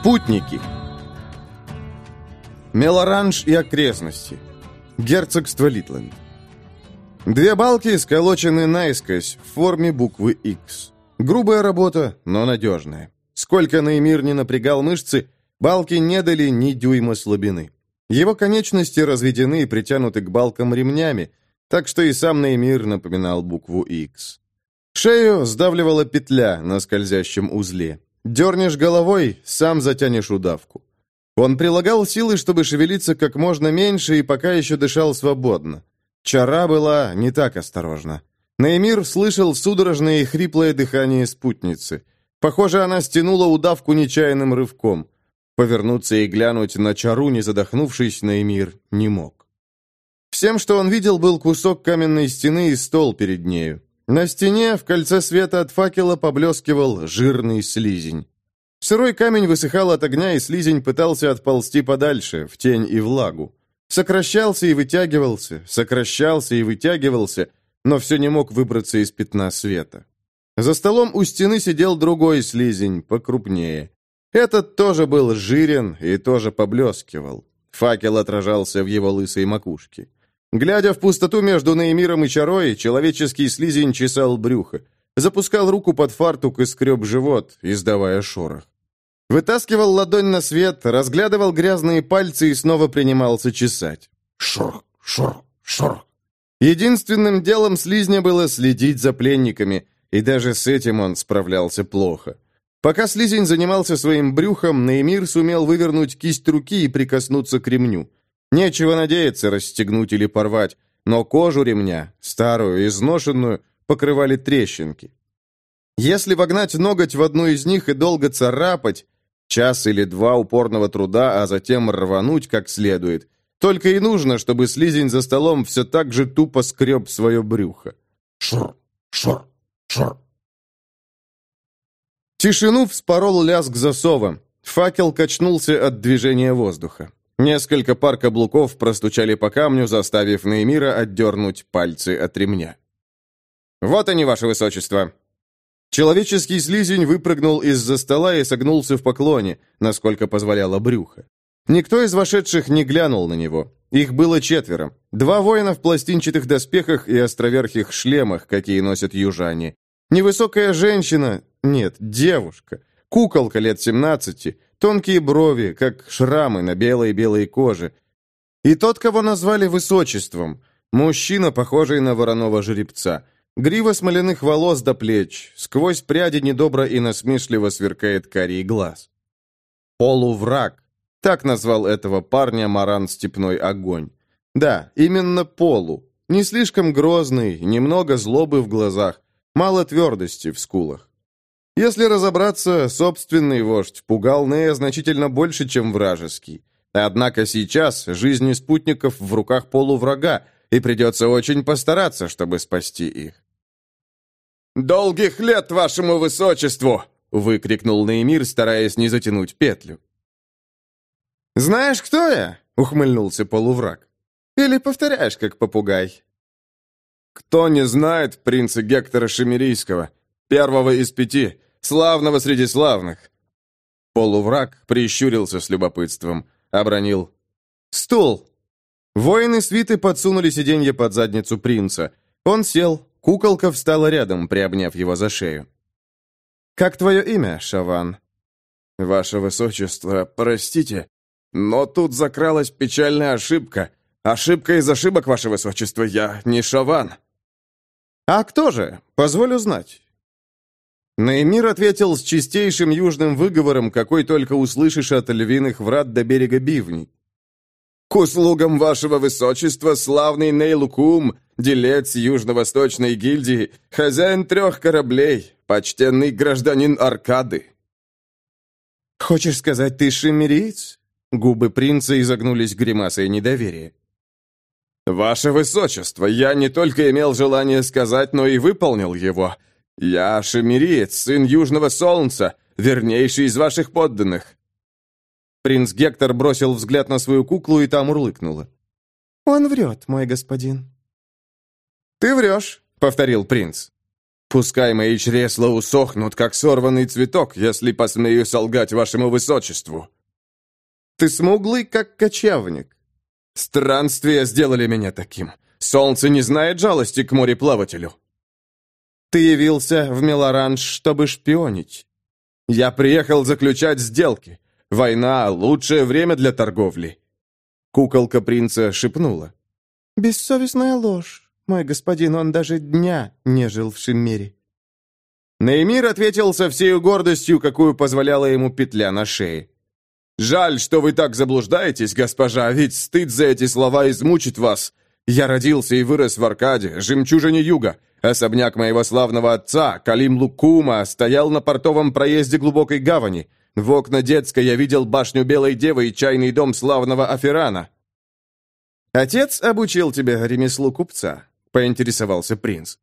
Спутники. Мелоранж и окрестности. Герцогство Литленд. Две балки сколочены наискось в форме буквы X. Грубая работа, но надежная. Сколько Наимир не напрягал мышцы, балки не дали ни дюйма слабины. Его конечности разведены и притянуты к балкам ремнями, так что и сам Наимир напоминал букву X. Шею сдавливала петля на скользящем узле. Дернешь головой, сам затянешь удавку. Он прилагал силы, чтобы шевелиться как можно меньше и пока еще дышал свободно. Чара была не так осторожна. Наимир слышал судорожное и хриплое дыхание спутницы. Похоже, она стянула удавку нечаянным рывком. Повернуться и глянуть на Чару, не задохнувшись, Наимир не мог. Всем, что он видел, был кусок каменной стены и стол перед нею. На стене в кольце света от факела поблескивал жирный слизень. Сырой камень высыхал от огня, и слизень пытался отползти подальше, в тень и влагу. Сокращался и вытягивался, сокращался и вытягивался, но все не мог выбраться из пятна света. За столом у стены сидел другой слизень, покрупнее. Этот тоже был жирен и тоже поблескивал. Факел отражался в его лысой макушке. Глядя в пустоту между Наимиром и Чарой, человеческий слизень чесал брюхо. Запускал руку под фартук и скреб живот, издавая шорох. Вытаскивал ладонь на свет, разглядывал грязные пальцы и снова принимался чесать. Шорох, шорох, шорох. Единственным делом слизня было следить за пленниками, и даже с этим он справлялся плохо. Пока слизень занимался своим брюхом, Наимир сумел вывернуть кисть руки и прикоснуться к ремню. Нечего надеяться расстегнуть или порвать, но кожу ремня, старую, изношенную, покрывали трещинки. Если вогнать ноготь в одну из них и долго царапать, час или два упорного труда, а затем рвануть как следует, только и нужно, чтобы слизень за столом все так же тупо скреб свое брюхо. Шур, шур, шур. Тишину вспорол лязг засова. Факел качнулся от движения воздуха. Несколько пар каблуков простучали по камню, заставив Неймира отдернуть пальцы от ремня. «Вот они, ваше высочество!» Человеческий слизень выпрыгнул из-за стола и согнулся в поклоне, насколько позволяло брюхо. Никто из вошедших не глянул на него. Их было четверо. Два воина в пластинчатых доспехах и островерхих шлемах, какие носят южане. Невысокая женщина, нет, девушка, куколка лет семнадцати, Тонкие брови, как шрамы на белой-белой коже. И тот, кого назвали высочеством. Мужчина, похожий на вороного жеребца. Грива смоляных волос до плеч. Сквозь пряди недобро и насмешливо сверкает карий глаз. Полувраг. Так назвал этого парня Маран Степной Огонь. Да, именно полу. Не слишком грозный, немного злобы в глазах, мало твердости в скулах. Если разобраться, собственный вождь пугал Нея значительно больше, чем вражеский. Однако сейчас жизни спутников в руках полуврага, и придется очень постараться, чтобы спасти их. «Долгих лет вашему высочеству!» — выкрикнул Неймир, стараясь не затянуть петлю. «Знаешь, кто я?» — ухмыльнулся полувраг. «Или повторяешь, как попугай?» «Кто не знает принца Гектора Шемерийского?» Первого из пяти, славного среди славных. Полувраг прищурился с любопытством, обронил. «Стул!» Воины свиты подсунули сиденье под задницу принца. Он сел, куколка встала рядом, приобняв его за шею. «Как твое имя, Шаван?» «Ваше высочество, простите, но тут закралась печальная ошибка. Ошибка из ошибок, ваше высочество, я не Шаван». «А кто же? Позволю знать. Наимир ответил с чистейшим южным выговором, какой только услышишь от львиных врат до берега Бивни. «К услугам вашего высочества, славный Нейлукум, делец южно-восточной гильдии, хозяин трех кораблей, почтенный гражданин Аркады». «Хочешь сказать, ты шиммериец?» Губы принца изогнулись гримасой недоверия. «Ваше высочество, я не только имел желание сказать, но и выполнил его. «Я шемериец, сын Южного Солнца, вернейший из ваших подданных». Принц Гектор бросил взгляд на свою куклу, и там урлыкнула. «Он врет, мой господин». «Ты врешь», — повторил принц. Пускай мои чресла усохнут, как сорванный цветок, если посмею солгать вашему высочеству. Ты смуглый, как кочевник. Странствия сделали меня таким. Солнце не знает жалости к мореплавателю. Ты явился в Мелоранж, чтобы шпионить. Я приехал заключать сделки. Война — лучшее время для торговли. Куколка принца шепнула. «Бессовестная ложь. Мой господин, он даже дня не жил в Шиммере». Наимир ответил со всей гордостью, какую позволяла ему петля на шее. «Жаль, что вы так заблуждаетесь, госпожа, ведь стыд за эти слова измучит вас. Я родился и вырос в Аркаде, жемчужине юга. Особняк моего славного отца, Калим Лукума, стоял на портовом проезде глубокой гавани. В окна детской я видел башню Белой Девы и чайный дом славного Аферана». «Отец обучил тебя ремеслу купца?» — поинтересовался принц.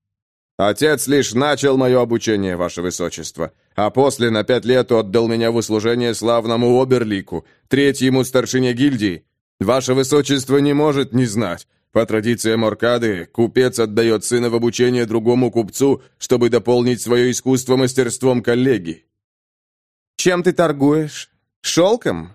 «Отец лишь начал мое обучение, ваше высочество, а после на пять лет отдал меня в услужение славному Оберлику, третьему старшине гильдии. Ваше высочество не может не знать. По традициям Оркады, купец отдает сына в обучение другому купцу, чтобы дополнить свое искусство мастерством коллеги». «Чем ты торгуешь? Шелком?»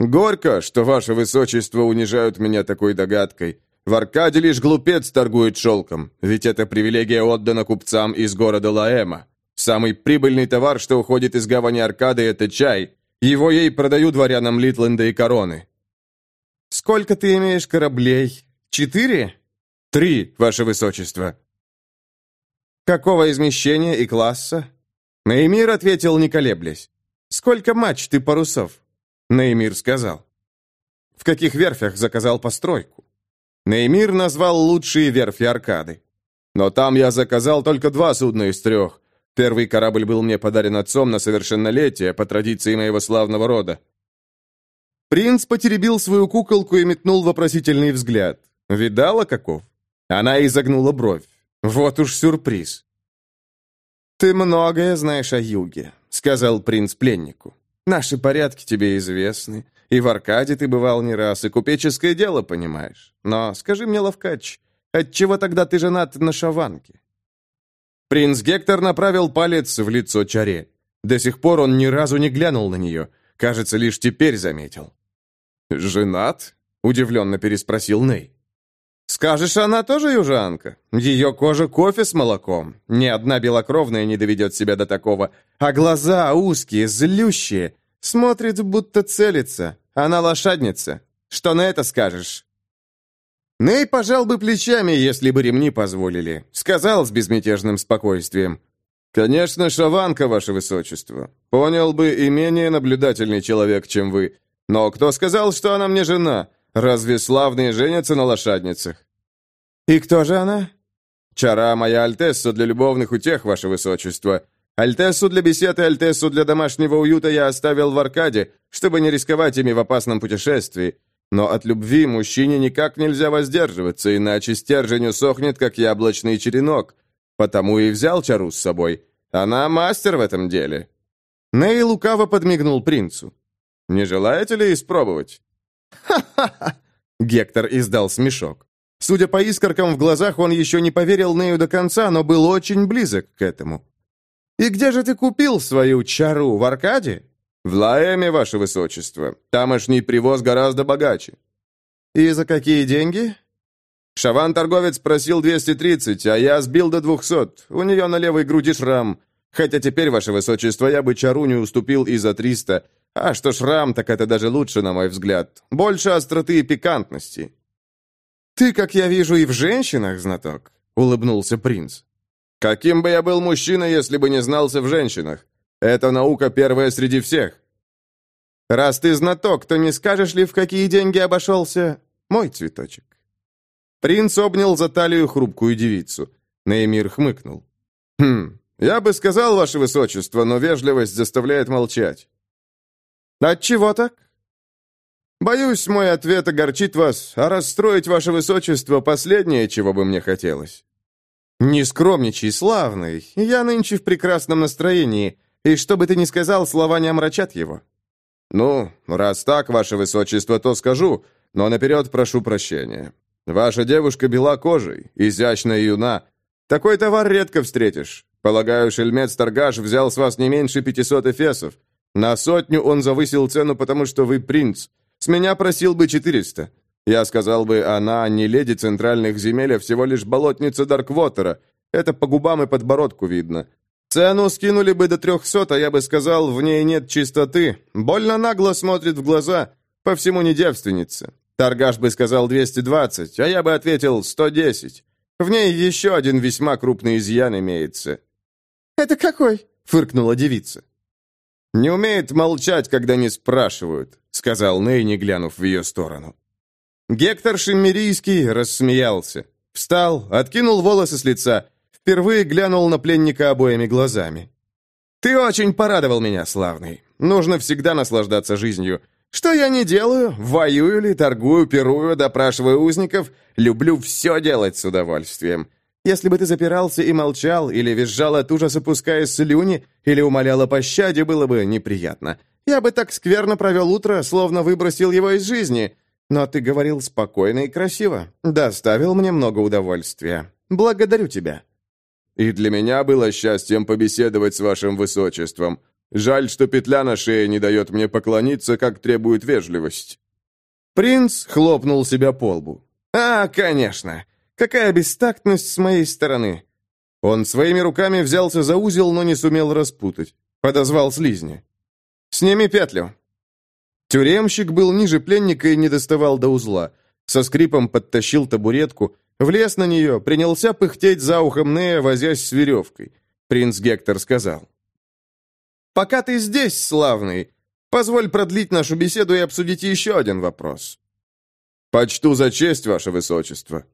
«Горько, что ваше высочество унижают меня такой догадкой. В Аркаде лишь глупец торгует шелком, ведь эта привилегия отдана купцам из города Лаэма. Самый прибыльный товар, что уходит из гавани Аркады, это чай. Его ей продают дворянам Литленда и Короны. «Сколько ты имеешь кораблей? Четыре?» «Три, ваше высочество». «Какого измещения и класса?» Наимир ответил, не колеблясь. «Сколько мачт и парусов?» Наимир сказал. «В каких верфях заказал постройку?» Неймир назвал лучшие верфи Аркады. Но там я заказал только два судна из трех. Первый корабль был мне подарен отцом на совершеннолетие, по традиции моего славного рода. Принц потеребил свою куколку и метнул вопросительный взгляд. Видала каков? Она изогнула бровь. Вот уж сюрприз. «Ты многое знаешь о юге», — сказал принц пленнику. «Наши порядки тебе известны. И в Аркаде ты бывал не раз, и купеческое дело понимаешь. Но скажи мне, Лавкач, отчего тогда ты женат на шаванке?» Принц Гектор направил палец в лицо Чаре. До сих пор он ни разу не глянул на нее. Кажется, лишь теперь заметил. «Женат?» — удивленно переспросил Ней. «Скажешь, она тоже южанка? Ее кожа кофе с молоком. Ни одна белокровная не доведет себя до такого. А глаза узкие, злющие. Смотрит, будто целится. Она лошадница. Что на это скажешь?» Ней пожал бы плечами, если бы ремни позволили. Сказал с безмятежным спокойствием. «Конечно, шаванка, ваше высочество. Понял бы и менее наблюдательный человек, чем вы. Но кто сказал, что она мне жена? Разве славные женятся на лошадницах?» «И кто же она?» «Чара моя Альтесса для любовных утех, ваше высочество. Альтессу для бесед и Альтессу для домашнего уюта я оставил в Аркаде, чтобы не рисковать ими в опасном путешествии. Но от любви мужчине никак нельзя воздерживаться, иначе стержень усохнет, как яблочный черенок. Потому и взял Чару с собой. Она мастер в этом деле». Ней лукаво подмигнул принцу. «Не желаете ли испробовать?» «Ха-ха-ха!» Гектор издал смешок. Судя по искоркам в глазах, он еще не поверил Нею до конца, но был очень близок к этому. «И где же ты купил свою чару? В Аркаде?» «В Лаэме, ваше высочество. Тамошний привоз гораздо богаче». «И за какие деньги?» Шаван-торговец просил 230, а я сбил до 200. У нее на левой груди шрам. Хотя теперь, ваше высочество, я бы чару не уступил и за 300. А что шрам, так это даже лучше, на мой взгляд. Больше остроты и пикантности». «Ты, как я вижу, и в женщинах знаток», — улыбнулся принц. Каким бы я был мужчиной, если бы не знался в женщинах? Это наука первая среди всех. Раз ты знаток, то не скажешь ли, в какие деньги обошелся мой цветочек?» Принц обнял за талию хрупкую девицу. Наимир хмыкнул. «Хм, я бы сказал, ваше высочество, но вежливость заставляет молчать». «Отчего так?» «Боюсь, мой ответ огорчит вас, а расстроить ваше высочество — последнее, чего бы мне хотелось». «Не скромничай, славный. Я нынче в прекрасном настроении, и что бы ты ни сказал, слова не омрачат его». «Ну, раз так, ваше высочество, то скажу, но наперед прошу прощения. Ваша девушка бела кожей, изящная и юна. Такой товар редко встретишь. Полагаю, шельмец-торгаш взял с вас не меньше 500 эфесов. На сотню он завысил цену, потому что вы принц. С меня просил бы 400. Я сказал бы, она не леди центральных земель, а всего лишь болотница Дарквотера. Это по губам и подбородку видно. Цену скинули бы до 300, а я бы сказал, в ней нет чистоты. Больно нагло смотрит в глаза, по всему не девственница. Торгаш бы сказал 220, а я бы ответил 110. В ней еще один весьма крупный изъян имеется». «Это какой?» — фыркнула девица. «Не умеет молчать, когда не спрашивают», — сказал Ней, не глянув в ее сторону. Гектор Шиммерийский рассмеялся. Встал, откинул волосы с лица, впервые глянул на пленника обоими глазами. «Ты очень порадовал меня, славный. Нужно всегда наслаждаться жизнью. Что я не делаю? Воюю ли, торгую, пирую, допрашиваю узников? Люблю все делать с удовольствием. Если бы ты запирался и молчал, или визжал от ужаса, пуская слюни, или умолял о пощаде, было бы неприятно. Я бы так скверно провел утро, словно выбросил его из жизни. Но ты говорил спокойно и красиво. Доставил мне много удовольствия. Благодарю тебя». «И для меня было счастьем побеседовать с вашим высочеством. Жаль, что петля на шее не дает мне поклониться, как требует вежливость». Принц хлопнул себя по лбу. «А, конечно! Какая бестактность с моей стороны!» Он своими руками взялся за узел, но не сумел распутать. Подозвал слизня. «Сними петлю!» Тюремщик был ниже пленника и не доставал до узла. Со скрипом подтащил табуретку, влез на нее, принялся пыхтеть за ухом Нея, возясь с веревкой. Принц Гектор сказал. Пока ты здесь, славный, позволь продлить нашу беседу и обсудить еще один вопрос. Почту за честь, ваше высочество.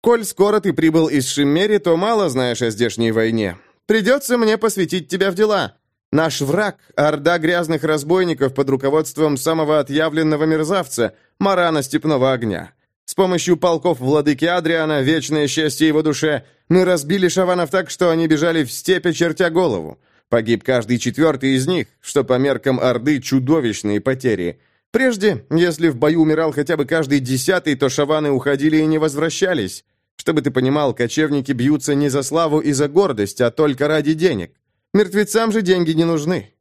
Коль скоро ты прибыл из Шиммери, то мало знаешь о здешней войне. Придется мне посвятить тебя в дела. Наш враг — орда грязных разбойников под руководством самого отъявленного мерзавца, Марана Степного Огня. С помощью полков владыки Адриана, вечное счастье его душе, мы разбили шаванов так, что они бежали в степи, чертя голову. Погиб каждый четвертый из них, что по меркам Орды чудовищные потери. Прежде, если в бою умирал хотя бы каждый десятый, то шаваны уходили и не возвращались. Чтобы ты понимал, кочевники бьются не за славу и за гордость, а только ради денег. Мертвецам же деньги не нужны.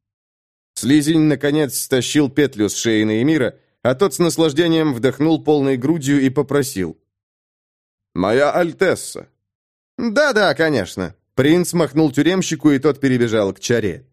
Слизень, наконец, стащил петлю с шеи Наэмира, а тот с наслаждением вдохнул полной грудью и попросил. «Моя Альтесса». «Да-да, конечно», Принц махнул тюремщику, и тот перебежал к чаре.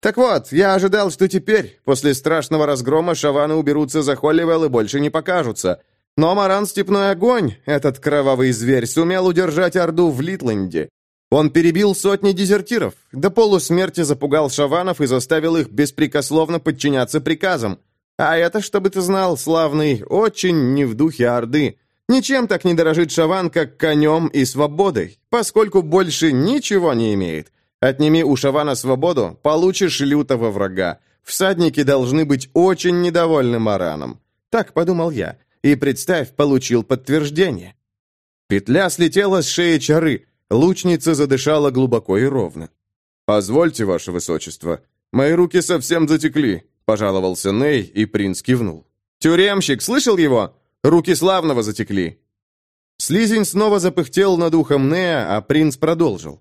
«Так вот, я ожидал, что теперь, после страшного разгрома, шаваны уберутся за Холливелл и больше не покажутся. Но Маран Степной Огонь, этот кровавый зверь, сумел удержать Орду в Литленде. Он перебил сотни дезертиров, до полусмерти запугал шаванов и заставил их беспрекословно подчиняться приказам. А это, чтобы ты знал, славный, очень не в духе Орды. Ничем так не дорожит Шаван, как конем и свободой, поскольку больше ничего не имеет. Отними у Шавана свободу, получишь лютого врага. Всадники должны быть очень недовольны Мараном. Так подумал я. И, представь, получил подтверждение. Петля слетела с шеи чары. Лучница задышала глубоко и ровно. «Позвольте, ваше высочество, мои руки совсем затекли», — пожаловался Ней, и принц кивнул. «Тюремщик, слышал его? Руки славного затекли». Слизень снова запыхтел над ухом Неа, а принц продолжил.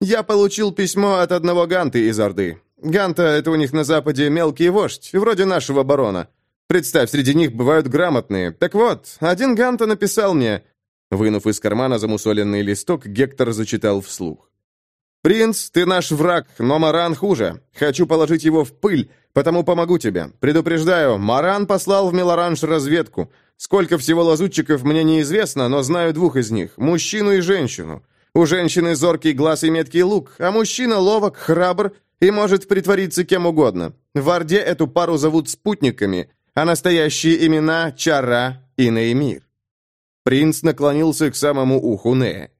«Я получил письмо от одного Ганты из Орды. Ганта — это у них на Западе мелкий вождь, вроде нашего барона. Представь, среди них бывают грамотные. Так вот, один Ганта написал мне...» Вынув из кармана замусоленный листок, Гектор зачитал вслух. «Принц, ты наш враг, но Маран хуже. Хочу положить его в пыль, потому помогу тебе. Предупреждаю, Маран послал в Мелоранж разведку. Сколько всего лазутчиков мне неизвестно, но знаю двух из них – мужчину и женщину. У женщины зоркий глаз и меткий лук, а мужчина ловок, храбр и может притвориться кем угодно. В Орде эту пару зовут спутниками, а настоящие имена – Чара и Наэмир. Принц наклонился к самому уху Нея.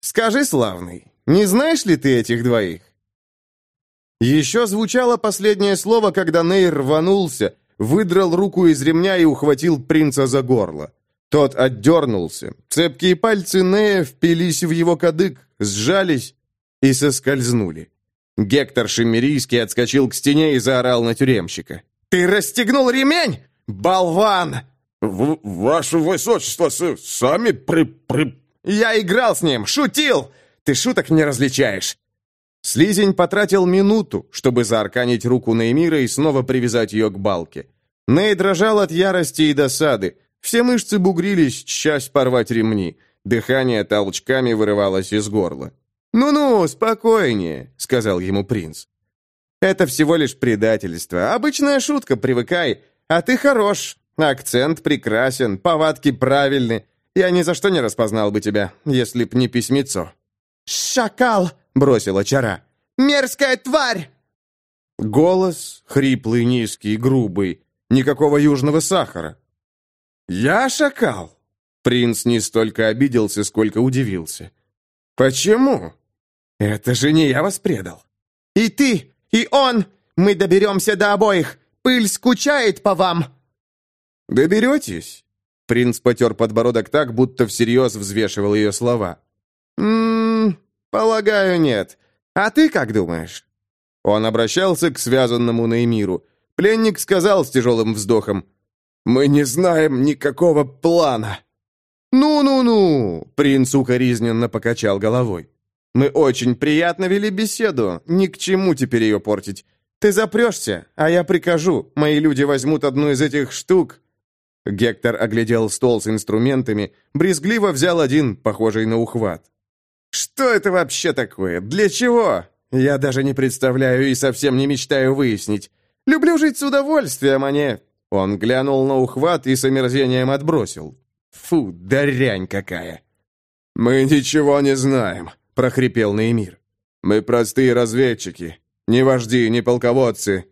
«Скажи, славный, не знаешь ли ты этих двоих?» Еще звучало последнее слово, когда Нейр рванулся, выдрал руку из ремня и ухватил принца за горло. Тот отдернулся. Цепкие пальцы Нея впились в его кадык, сжались и соскользнули. Гектор Шемерийский отскочил к стене и заорал на тюремщика. «Ты расстегнул ремень? Болван!» в «Ваше высочество, сами при... при...» Я играл с ним, шутил! Ты шуток не различаешь!» Слизень потратил минуту, чтобы заарканить руку Неймира и снова привязать ее к балке. Ней дрожал от ярости и досады. Все мышцы бугрились, часть порвать ремни. Дыхание толчками вырывалось из горла. «Ну-ну, спокойнее», — сказал ему принц. «Это всего лишь предательство. Обычная шутка, привыкай. А ты хорош. Акцент прекрасен, повадки правильны. Я ни за что не распознал бы тебя, если б не письмецо». «Шакал!» — бросила чара. «Мерзкая тварь!» Голос хриплый, низкий, грубый. Никакого южного сахара. «Я шакал?» Принц не столько обиделся, сколько удивился. «Почему? Это же не я вас предал». «И ты, и он! Мы доберемся до обоих! Пыль скучает по вам!» «Доберетесь?» Принц потер подбородок так, будто всерьез взвешивал ее слова. «Ммм, полагаю, нет. А ты как думаешь?» Он обращался к связанному Неймиру. Пленник сказал с тяжелым вздохом. «Мы не знаем никакого плана». «Ну-ну-ну!» Принц укоризненно покачал головой. «Мы очень приятно вели беседу. Ни к чему теперь ее портить. Ты запрешься, а я прикажу. Мои люди возьмут одну из этих штук, Гектор оглядел стол с инструментами, брезгливо взял один, похожий на ухват. «Что это вообще такое? Для чего? Я даже не представляю и совсем не мечтаю выяснить. Люблю жить с удовольствием, а не...» Он глянул на ухват и с омерзением отбросил. «Фу, дрянь какая!» «Мы ничего не знаем», — прохрипел Наимир. «Мы простые разведчики, ни вожди, ни полководцы».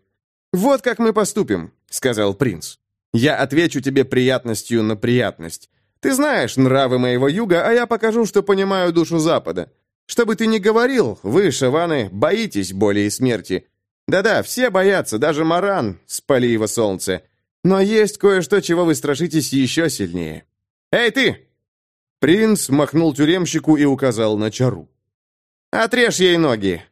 «Вот как мы поступим», — сказал принц. Я отвечу тебе приятностью на приятность. Ты знаешь нравы моего юга, а я покажу, что понимаю душу Запада. Что бы ты ни говорил, вы, шаваны, боитесь боли и смерти. Да-да, все боятся, даже Маран, спали его солнце. Но есть кое-что, чего вы страшитесь еще сильнее. Эй, ты!» Принц махнул тюремщику и указал на чару. «Отрежь ей ноги!»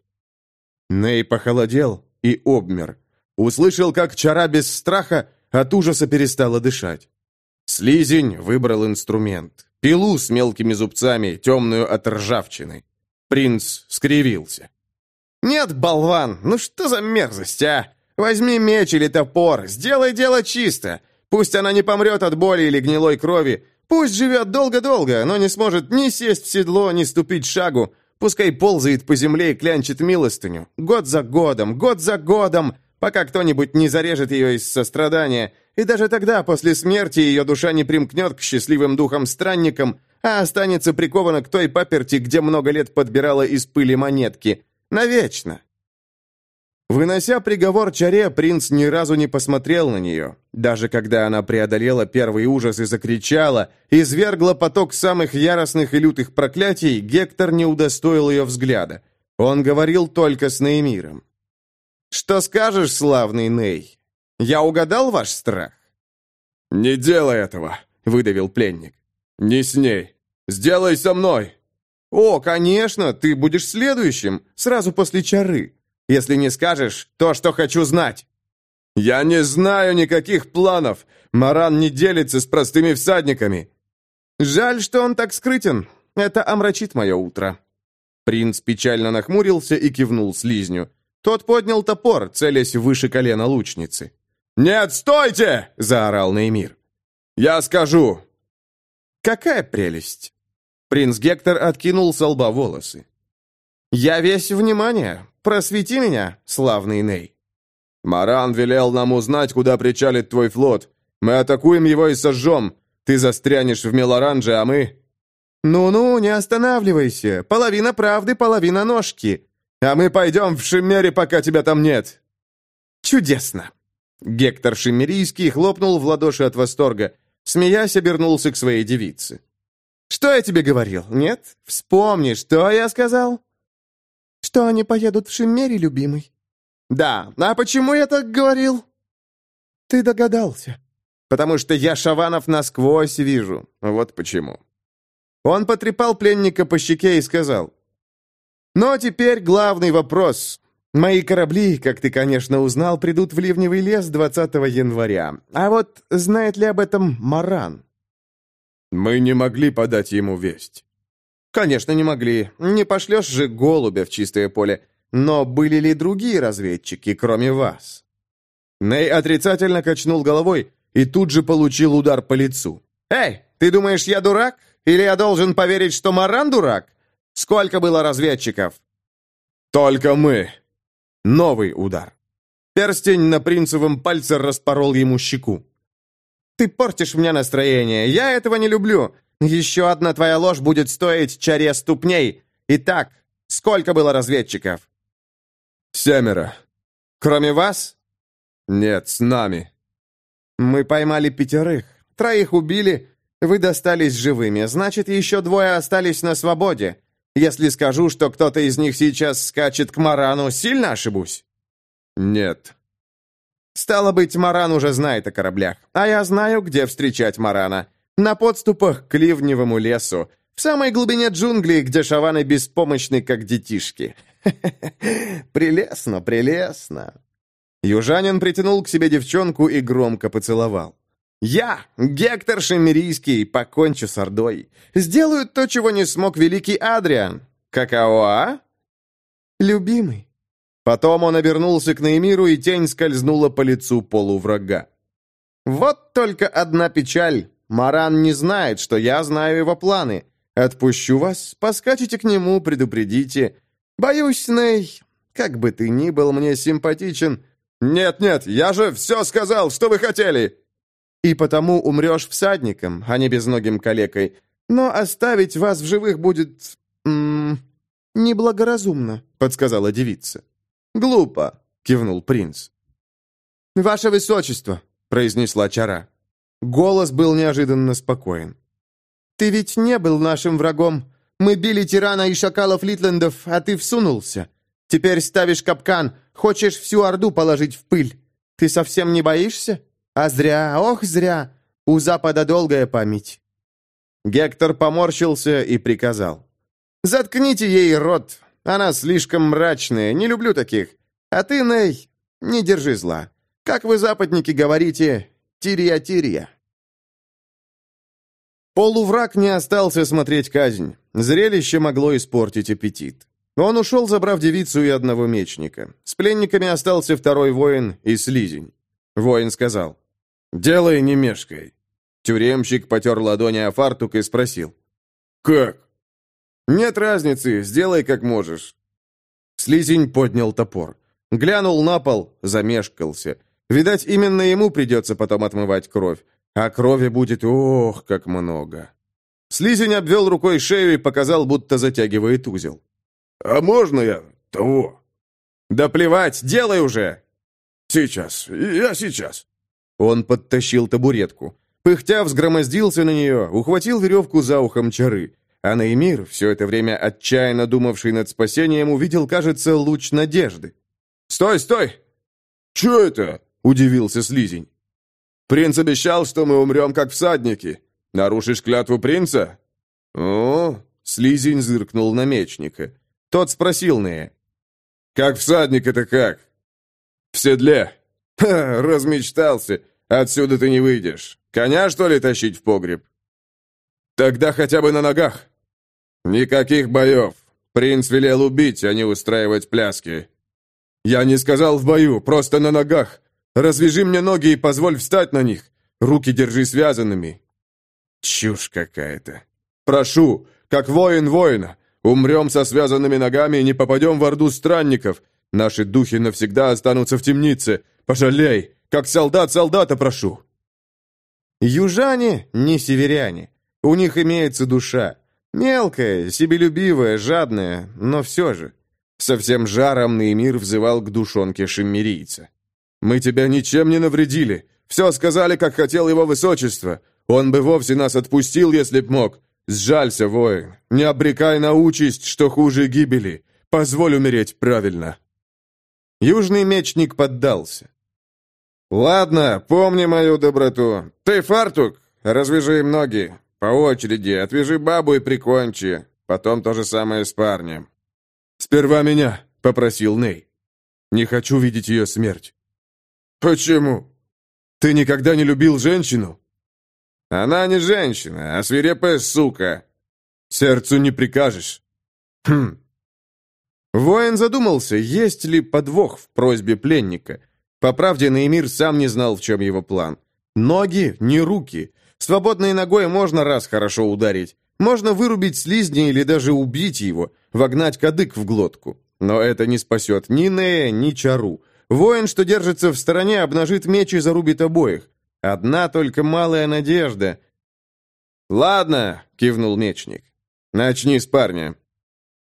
Ней похолодел и обмер. Услышал, как чара без страха от ужаса перестала дышать. Слизень выбрал инструмент. Пилу с мелкими зубцами, темную от ржавчины. Принц скривился. «Нет, болван, ну что за мерзость, а? Возьми меч или топор, сделай дело чисто. Пусть она не помрет от боли или гнилой крови. Пусть живет долго-долго, но не сможет ни сесть в седло, ни ступить шагу. Пускай ползает по земле и клянчит милостыню. Год за годом, год за годом пока кто-нибудь не зарежет ее из сострадания, и даже тогда, после смерти, ее душа не примкнет к счастливым духам-странникам, а останется прикована к той паперти, где много лет подбирала из пыли монетки. Навечно. Вынося приговор Чаре, принц ни разу не посмотрел на нее. Даже когда она преодолела первый ужас и закричала, извергла поток самых яростных и лютых проклятий, Гектор не удостоил ее взгляда. Он говорил только с Наимиром. «Что скажешь, славный Ней? Я угадал ваш страх?» «Не делай этого», — выдавил пленник. «Не с ней. Сделай со мной». «О, конечно, ты будешь следующим, сразу после чары. Если не скажешь, то, что хочу знать». «Я не знаю никаких планов. Маран не делится с простыми всадниками». «Жаль, что он так скрытен. Это омрачит мое утро». Принц печально нахмурился и кивнул слизню. Тот поднял топор, целясь выше колена лучницы. «Нет, стойте!» — заорал Неймир. «Я скажу!» «Какая прелесть!» Принц Гектор откинул со лба волосы. «Я весь внимание. Просвети меня, славный Ней». «Маран велел нам узнать, куда причалит твой флот. Мы атакуем его и сожжем. Ты застрянешь в Мелоранже, а мы...» «Ну-ну, не останавливайся. Половина правды, половина ножки. А мы пойдем в Шиммере, пока тебя там нет». «Чудесно!» Гектор Шиммерийский хлопнул в ладоши от восторга. Смеясь, обернулся к своей девице. «Что я тебе говорил, нет? Вспомни, что я сказал?» «Что они поедут в Шиммере, любимый?» «Да, а почему я так говорил?» «Ты догадался». «Потому что я Шаванов насквозь вижу. Вот почему». Он потрепал пленника по щеке и сказал, но теперь главный вопрос. Мои корабли, как ты, конечно, узнал, придут в Ливневый лес 20 января. А вот знает ли об этом Маран? Мы не могли подать ему весть. Конечно, не могли. Не пошлешь же голубя в чистое поле. Но были ли другие разведчики, кроме вас? Ней отрицательно качнул головой и тут же получил удар по лицу. «Эй, ты думаешь, я дурак? Или я должен поверить, что Маран дурак? Сколько было разведчиков?» «Только мы!» Новый удар. Перстень на принцевом пальце распорол ему щеку. «Ты портишь мне настроение. Я этого не люблю. Еще одна твоя ложь будет стоить чаре ступней. Итак, сколько было разведчиков?» «Семеро. Кроме вас?» «Нет, с нами». «Мы поймали пятерых. Троих убили. Вы достались живыми. Значит, еще двое остались на свободе. Если скажу, что кто-то из них сейчас скачет к Марану, сильно ошибусь?» «Нет». «Стало быть, Маран уже знает о кораблях. А я знаю, где встречать Марана. На подступах к ливневому лесу. В самой глубине джунглей, где шаваны беспомощны, как детишки. Прелестно, прелестно». Южанин притянул к себе девчонку и громко поцеловал. «Я, Гектор Шемерийский, покончу с Ордой. Сделаю то, чего не смог великий Адриан. Какао, а?» «Любимый». Потом он обернулся к Наимиру, и тень скользнула по лицу полуврага. «Вот только одна печаль. Маран не знает, что я знаю его планы. Отпущу вас, поскачете к нему, предупредите. Боюсь, Ней, как бы ты ни был мне симпатичен...» «Нет-нет, я же все сказал, что вы хотели!» и потому умрешь всадником, а не безногим калекой. Но оставить вас в живых будет... М -м, неблагоразумно», — подсказала девица. «Глупо», — кивнул принц. «Ваше высочество», — произнесла чара. Голос был неожиданно спокоен. «Ты ведь не был нашим врагом. Мы били тирана и шакалов Литлендов, а ты всунулся. Теперь ставишь капкан, хочешь всю Орду положить в пыль. Ты совсем не боишься?» А зря, ох, зря. У Запада долгая память». Гектор поморщился и приказал. «Заткните ей рот. Она слишком мрачная, не люблю таких. А ты, Ней, не держи зла. Как вы, западники, говорите, тирия-тирия». Полувраг не остался смотреть казнь. Зрелище могло испортить аппетит. Он ушел, забрав девицу и одного мечника. С пленниками остался второй воин и слизень. Воин сказал, «Делай, не мешкай». Тюремщик потер ладони о фартук и спросил. «Как?» «Нет разницы, сделай как можешь». Слизень поднял топор. Глянул на пол, замешкался. Видать, именно ему придется потом отмывать кровь. А крови будет, ох, как много. Слизень обвел рукой шею и показал, будто затягивает узел. «А можно я того?» «Да плевать, делай уже!» «Сейчас, я сейчас». Он подтащил табуретку. Пыхтя взгромоздился на нее, ухватил веревку за ухом чары. А Наимир, все это время отчаянно думавший над спасением, увидел, кажется, луч надежды. «Стой, стой!» «Че это?» — удивился Слизень. «Принц обещал, что мы умрем, как всадники. Нарушишь клятву принца?» «О!» — Слизень зыркнул на мечника. Тот спросил Нея. «Как всадник это как?» «В седле», «Ха, размечтался. Отсюда ты не выйдешь. Коня, что ли, тащить в погреб?» «Тогда хотя бы на ногах». «Никаких боев. Принц велел убить, а не устраивать пляски». «Я не сказал в бою, просто на ногах. Развяжи мне ноги и позволь встать на них. Руки держи связанными». «Чушь какая-то». «Прошу, как воин воина. Умрем со связанными ногами и не попадем в орду странников. Наши духи навсегда останутся в темнице. Пожалей, как солдат солдата прошу!» Южане не северяне. У них имеется душа. Мелкая, себелюбивая, жадная, но все же. Со всем жаром Наимир взывал к душонке шиммерийца. «Мы тебя ничем не навредили. Все сказали, как хотел его высочество. Он бы вовсе нас отпустил, если б мог. Сжалься, воин. Не обрекай на участь, что хуже гибели. Позволь умереть правильно». Южный мечник поддался. «Ладно, помни мою доброту. Ты фартук? Развяжи им ноги. По очереди. Отвяжи бабу и прикончи. Потом то же самое с парнем». «Сперва меня», — попросил Ней. «Не хочу видеть ее смерть». «Почему?» «Ты никогда не любил женщину?» «Она не женщина, а свирепая сука». Сердцу не прикажешь. Хм. Воин задумался, есть ли подвох в просьбе пленника. По правде, Наимир сам не знал, в чем его план. Ноги, не руки. Свободной ногой можно раз хорошо ударить. Можно вырубить слизни или даже убить его, вогнать кадык в глотку. Но это не спасет ни Нея, ни Чару. Воин, что держится в стороне, обнажит меч и зарубит обоих. Одна только малая надежда. «Ладно», — кивнул мечник. «Начни с парня».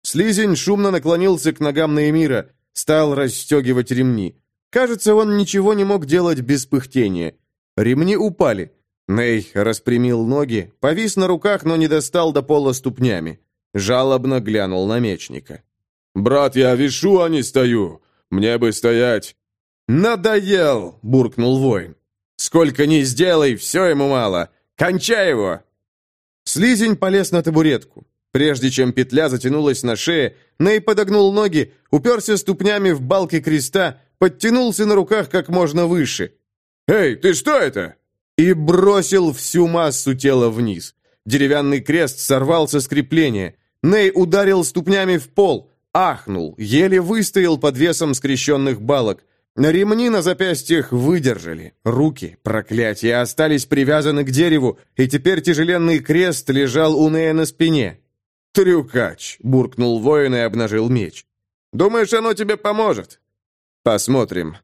Слизень шумно наклонился к ногам Наэмира, стал расстегивать ремни. Кажется, он ничего не мог делать без пыхтения. Ремни упали. Ней распрямил ноги, повис на руках, но не достал до пола ступнями. Жалобно глянул на мечника. «Брат, я вишу, а не стою. Мне бы стоять». «Надоел!» — буркнул воин. «Сколько ни сделай, все ему мало. Кончай его!» Слизень полез на табуретку. Прежде чем петля затянулась на шее, Ней подогнул ноги, уперся ступнями в балки креста, подтянулся на руках как можно выше. «Эй, ты что это?» И бросил всю массу тела вниз. Деревянный крест сорвался с крепления. Ней ударил ступнями в пол, ахнул, еле выстоял под весом скрещенных балок. Ремни на запястьях выдержали. Руки, проклятия, остались привязаны к дереву, и теперь тяжеленный крест лежал у Нея на спине. «Трюкач!» — буркнул воин и обнажил меч. «Думаешь, оно тебе поможет?» «Посмотрим».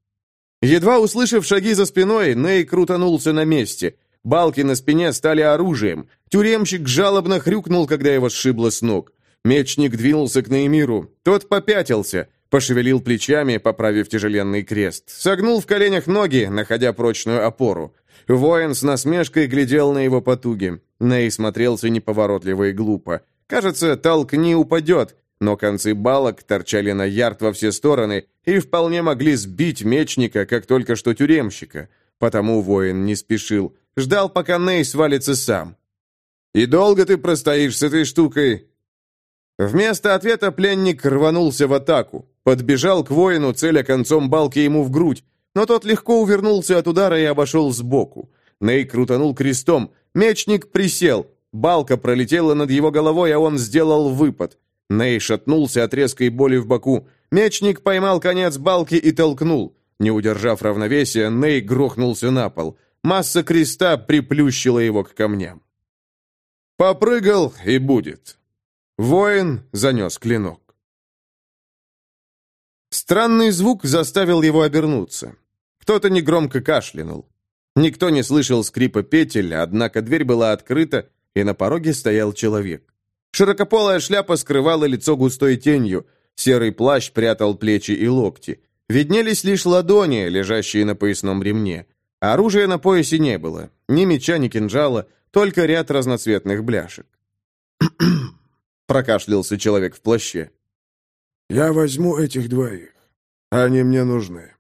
Едва услышав шаги за спиной, Ней крутанулся на месте. Балки на спине стали оружием. Тюремщик жалобно хрюкнул, когда его сшибло с ног. Мечник двинулся к Наимиру. Тот попятился, пошевелил плечами, поправив тяжеленный крест. Согнул в коленях ноги, находя прочную опору. Воин с насмешкой глядел на его потуги. Ней смотрелся неповоротливо и глупо. Кажется, толкни упадет, но концы балок торчали на ярд во все стороны и вполне могли сбить мечника, как только что тюремщика. Потому воин не спешил, ждал, пока Ней свалится сам. «И долго ты простоишь с этой штукой?» Вместо ответа пленник рванулся в атаку, подбежал к воину, целя концом балки ему в грудь, но тот легко увернулся от удара и обошел сбоку. Ней крутанул крестом, мечник присел, балка пролетела над его головой, а он сделал выпад. Ней шатнулся от резкой боли в боку. Мечник поймал конец балки и толкнул. Не удержав равновесия, Ней грохнулся на пол. Масса креста приплющила его к камням. «Попрыгал и будет», Воин занес клинок. Странный звук заставил его обернуться. Кто-то негромко кашлянул. Никто не слышал скрипа петель, однако дверь была открыта, и на пороге стоял человек. Широкополая шляпа скрывала лицо густой тенью, серый плащ прятал плечи и локти. Виднелись лишь ладони, лежащие на поясном ремне. Оружия на поясе не было, ни меча, ни кинжала, только ряд разноцветных бляшек. Прокашлялся человек в плаще. «Я возьму этих двоих. Они мне нужны».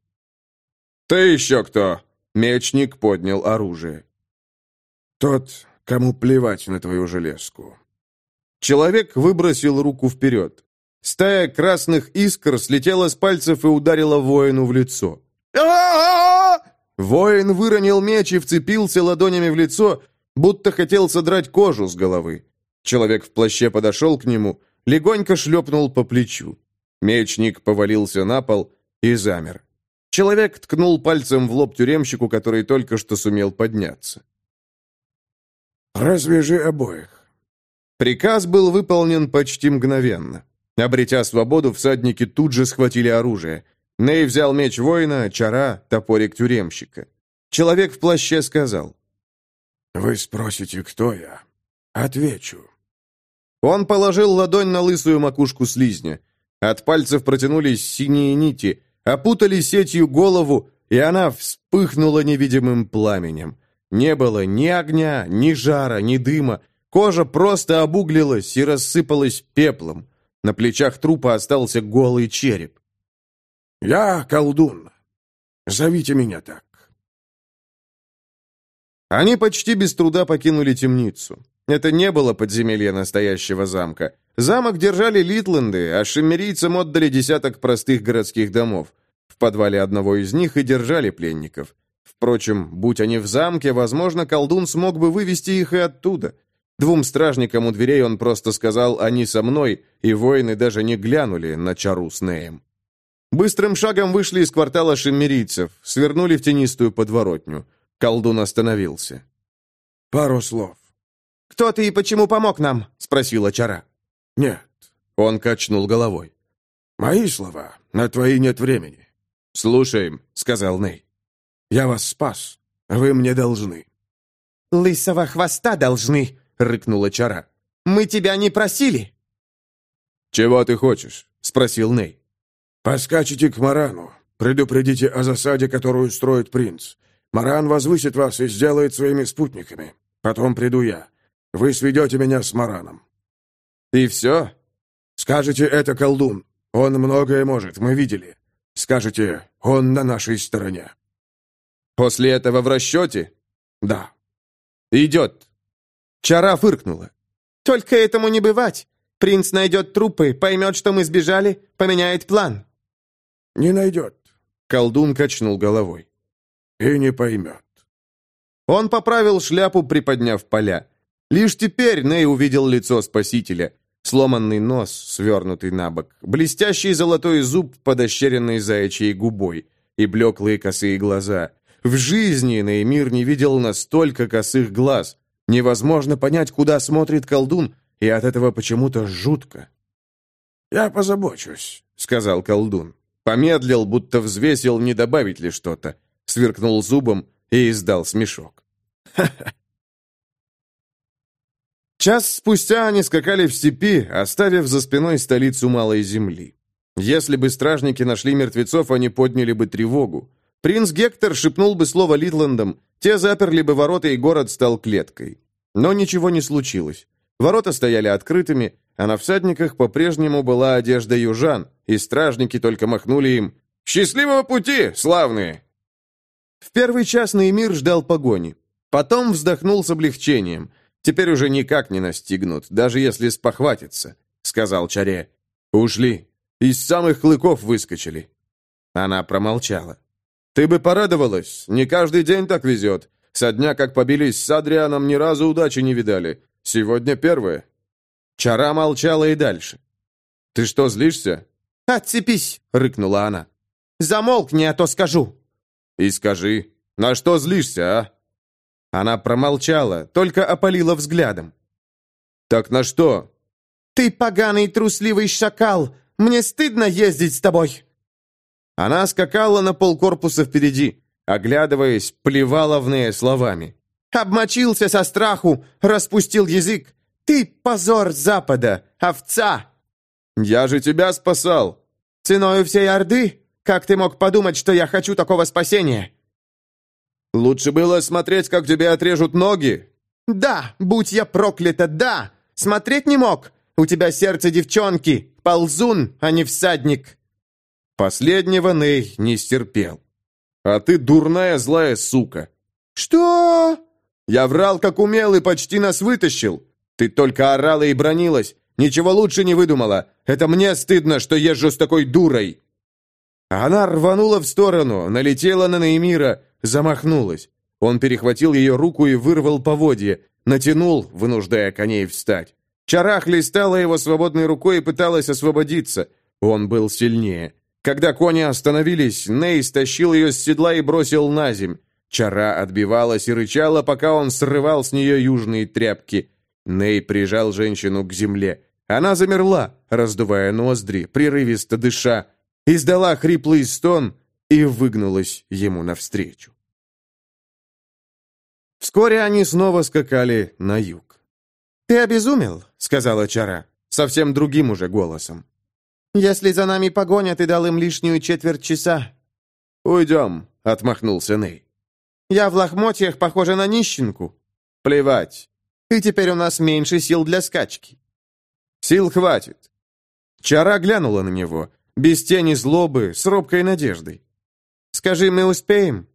«Ты еще кто?» Мечник поднял оружие. «Тот, кому плевать на твою железку». Человек выбросил руку вперед. Стая красных искр слетела с пальцев и ударила воину в лицо. Воин выронил меч и вцепился ладонями в лицо, будто хотел содрать кожу с головы. Человек в плаще подошел к нему, легонько шлепнул по плечу. Мечник повалился на пол и замер. Человек ткнул пальцем в лоб тюремщику, который только что сумел подняться. «Развяжи обоих». Приказ был выполнен почти мгновенно. Обретя свободу, всадники тут же схватили оружие. Ней взял меч воина, чара, топорик тюремщика. Человек в плаще сказал. «Вы спросите, кто я? Отвечу. Он положил ладонь на лысую макушку слизня. От пальцев протянулись синие нити, опутали сетью голову, и она вспыхнула невидимым пламенем. Не было ни огня, ни жара, ни дыма. Кожа просто обуглилась и рассыпалась пеплом. На плечах трупа остался голый череп. «Я колдун. Зовите меня так». Они почти без труда покинули темницу. Это не было подземелье настоящего замка. Замок держали Литленды, а шиммерийцам отдали десяток простых городских домов. В подвале одного из них и держали пленников. Впрочем, будь они в замке, возможно, колдун смог бы вывести их и оттуда. Двум стражникам у дверей он просто сказал «они со мной», и воины даже не глянули на чару с Неем. Быстрым шагом вышли из квартала шиммерийцев, свернули в тенистую подворотню. Колдун остановился. «Пару слов». «Кто ты и почему помог нам?» — спросила чара. «Нет». Он качнул головой. «Мои слова. На твои нет времени». «Слушаем», — сказал Ней. «Я вас спас. Вы мне должны». «Лысого хвоста должны», — рыкнула чара. «Мы тебя не просили». «Чего ты хочешь?» — спросил Ней. «Поскачете к Марану. Предупредите о засаде, которую строит принц. Маран возвысит вас и сделает своими спутниками. Потом приду я. Вы сведете меня с Мараном». «И все?» «Скажете, это колдун. Он многое может, мы видели. Скажете, он на нашей стороне». «После этого в расчете?» «Да». «Идет». Чара фыркнула. «Только этому не бывать. Принц найдет трупы, поймет, что мы сбежали, поменяет план». «Не найдет», — колдун качнул головой. «И не поймет». Он поправил шляпу, приподняв поля. Лишь теперь Ней увидел лицо спасителя. Сломанный нос, свернутый на бок, блестящий золотой зуб под ощеренной заячьей губой и блеклые косые глаза. В жизни Неймир не видел настолько косых глаз. Невозможно понять, куда смотрит колдун, и от этого почему-то жутко. «Я позабочусь», — сказал колдун. Помедлил, будто взвесил, не добавить ли что-то. Сверкнул зубом и издал смешок. «Ха-ха!» Час спустя они скакали в степи, оставив за спиной столицу Малой Земли. Если бы стражники нашли мертвецов, они подняли бы тревогу. Принц Гектор шепнул бы слово Литландам, те заперли бы ворота, и город стал клеткой. Но ничего не случилось. Ворота стояли открытыми, а на всадниках по-прежнему была одежда южан, и стражники только махнули им «Счастливого пути, славные!». В первый час Наимир ждал погони. Потом вздохнул с облегчением. «Теперь уже никак не настигнут, даже если спохватятся», — сказал Чаре. «Ушли. Из самых клыков выскочили». Она промолчала. «Ты бы порадовалась. Не каждый день так везет. Со дня, как побились с Адрианом, ни разу удачи не видали. Сегодня первое». Чара молчала и дальше. «Ты что, злишься?» «Отцепись!» — рыкнула она. «Замолкни, а то скажу!» «И скажи, на что злишься, а?» Она промолчала, только опалила взглядом. «Так на что?» «Ты поганый трусливый шакал! Мне стыдно ездить с тобой!» Она скакала на полкорпуса впереди, оглядываясь, плевала в нее словами. «Обмочился со страху, распустил язык. Ты позор Запада, овца!» «Я же тебя спасал!» «Ценою всей Орды? Как ты мог подумать, что я хочу такого спасения?» «Лучше было смотреть, как тебе отрежут ноги!» «Да, будь я проклята, да! Смотреть не мог! У тебя сердце девчонки, ползун, а не всадник!» Последнего Ней не стерпел. «А ты дурная злая сука!» «Что?» «Я врал, как умел, и почти нас вытащил. Ты только орала и бронилась. Ничего лучше не выдумала. Это мне стыдно, что езжу с такой дурой!» Она рванула в сторону, налетела на Наимира, замахнулась. Он перехватил ее руку и вырвал поводье, натянул, вынуждая коней встать. Чарах листала его свободной рукой и пыталась освободиться. Он был сильнее. Когда кони остановились, Ней стащил ее с седла и бросил на земь. Чара отбивалась и рычала, пока он срывал с нее южные тряпки. Ней прижал женщину к земле. Она замерла, раздувая ноздри, прерывисто дыша, издала хриплый стон и выгнулась ему навстречу. Вскоре они снова скакали на юг. «Ты обезумел», — сказала Чара, совсем другим уже голосом. Если за нами погоня, ты дал им лишнюю четверть часа». «Уйдем», — отмахнулся Ней. «Я в лохмотьях похожа на нищенку». «Плевать. И теперь у нас меньше сил для скачки». «Сил хватит». Чара глянула на него, без тени злобы, с робкой надеждой. «Скажи, мы успеем?»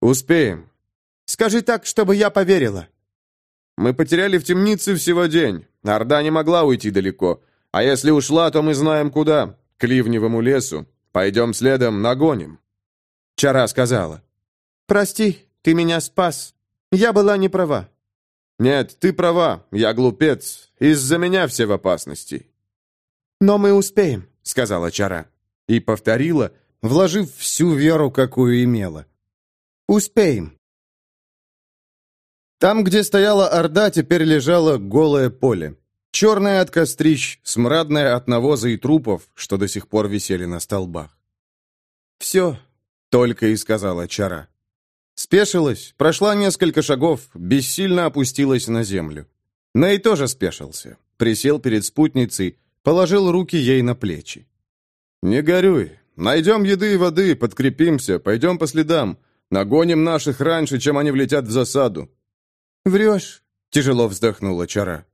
«Успеем». «Скажи так, чтобы я поверила». «Мы потеряли в темнице всего день. Орда не могла уйти далеко. А если ушла, то мы знаем куда. К ливневому лесу. Пойдем следом, нагоним». Чара сказала. «Прости, ты меня спас. Я была не права». Нет, ты права, я глупец. Из-за меня все в опасности». «Но мы успеем», — сказала Чара. И повторила, вложив всю веру, какую имела. «Успеем». Там, где стояла Орда, теперь лежало голое поле. Черное от кострищ, смрадное от навоза и трупов, что до сих пор висели на столбах. «Все», — только и сказала Чара. Спешилась, прошла несколько шагов, бессильно опустилась на землю. Ней тоже спешился, присел перед спутницей, положил руки ей на плечи. «Не горюй, найдем еды и воды, подкрепимся, пойдем по следам, нагоним наших раньше, чем они влетят в засаду». «Врешь», — тяжело вздохнула Чара.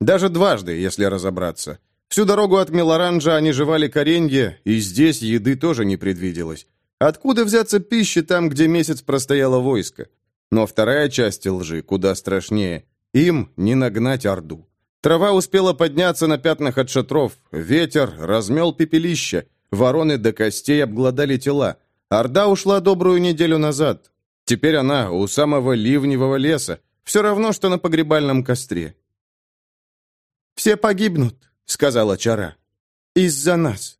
Даже дважды, если разобраться. Всю дорогу от Мелоранжа они жевали коренье, и здесь еды тоже не предвиделось. Откуда взяться пищи там, где месяц простояло войско? Но вторая часть лжи куда страшнее. Им не нагнать Орду. Трава успела подняться на пятнах от шатров, ветер размел пепелище, вороны до костей обглодали тела. Орда ушла добрую неделю назад. Теперь она у самого ливневого леса, все равно, что на погребальном костре. «Все погибнут», — сказала Чара. «Из-за нас».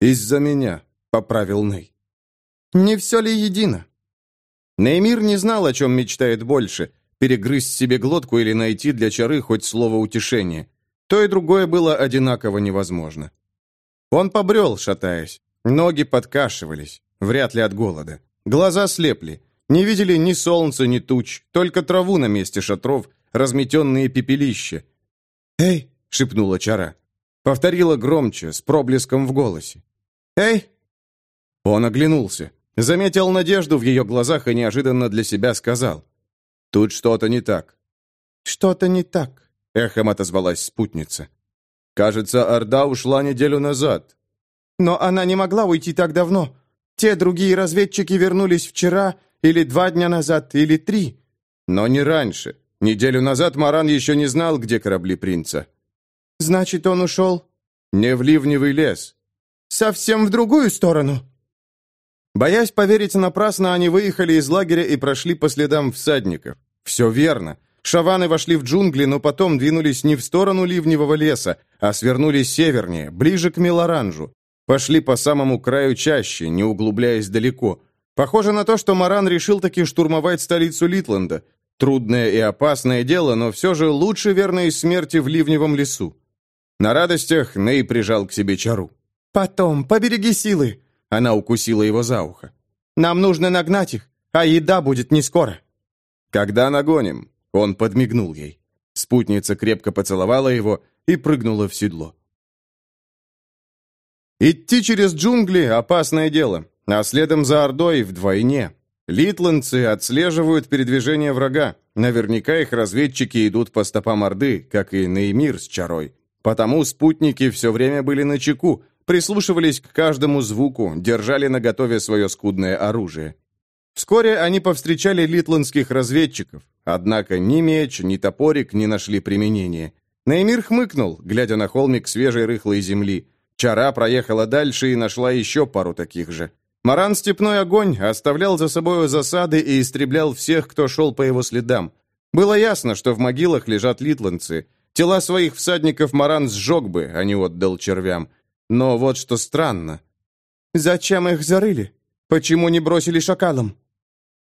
«Из-за меня», — поправил Ней. «Не все ли едино?» Неймир не знал, о чем мечтает больше — перегрызть себе глотку или найти для Чары хоть слово утешения. То и другое было одинаково невозможно. Он побрел, шатаясь. Ноги подкашивались, вряд ли от голода. Глаза слепли. Не видели ни солнца, ни туч, только траву на месте шатров, разметенные пепелища, «Эй!» — шепнула Чара. Повторила громче, с проблеском в голосе. «Эй!» Он оглянулся, заметил надежду в ее глазах и неожиданно для себя сказал. «Тут что-то не так». «Что-то не так», — эхом отозвалась спутница. «Кажется, Орда ушла неделю назад». «Но она не могла уйти так давно. Те другие разведчики вернулись вчера, или два дня назад, или три». «Но не раньше. Неделю назад Маран еще не знал, где корабли принца. «Значит, он ушел?» «Не в ливневый лес». «Совсем в другую сторону?» Боясь поверить напрасно, они выехали из лагеря и прошли по следам всадников. Все верно. Шаваны вошли в джунгли, но потом двинулись не в сторону ливневого леса, а свернули севернее, ближе к Мелоранжу. Пошли по самому краю чаще, не углубляясь далеко. Похоже на то, что Маран решил таки штурмовать столицу Литленда. Трудное и опасное дело, но все же лучше верной смерти в ливневом лесу. На радостях Ней прижал к себе чару. «Потом, побереги силы!» Она укусила его за ухо. «Нам нужно нагнать их, а еда будет не скоро». «Когда нагоним?» Он подмигнул ей. Спутница крепко поцеловала его и прыгнула в седло. Идти через джунгли – опасное дело, а следом за Ордой вдвойне. Литландцы отслеживают передвижение врага. Наверняка их разведчики идут по стопам Орды, как и Неймир с Чарой. Потому спутники все время были на чеку, прислушивались к каждому звуку, держали наготове свое скудное оружие. Вскоре они повстречали литландских разведчиков, однако ни меч, ни топорик не нашли применения. Неймир хмыкнул, глядя на холмик свежей рыхлой земли. Чара проехала дальше и нашла еще пару таких же. Маран Степной Огонь оставлял за собою засады и истреблял всех, кто шел по его следам. Было ясно, что в могилах лежат литландцы. Тела своих всадников Маран сжег бы, а не отдал червям. Но вот что странно. «Зачем их зарыли? Почему не бросили шакалам?»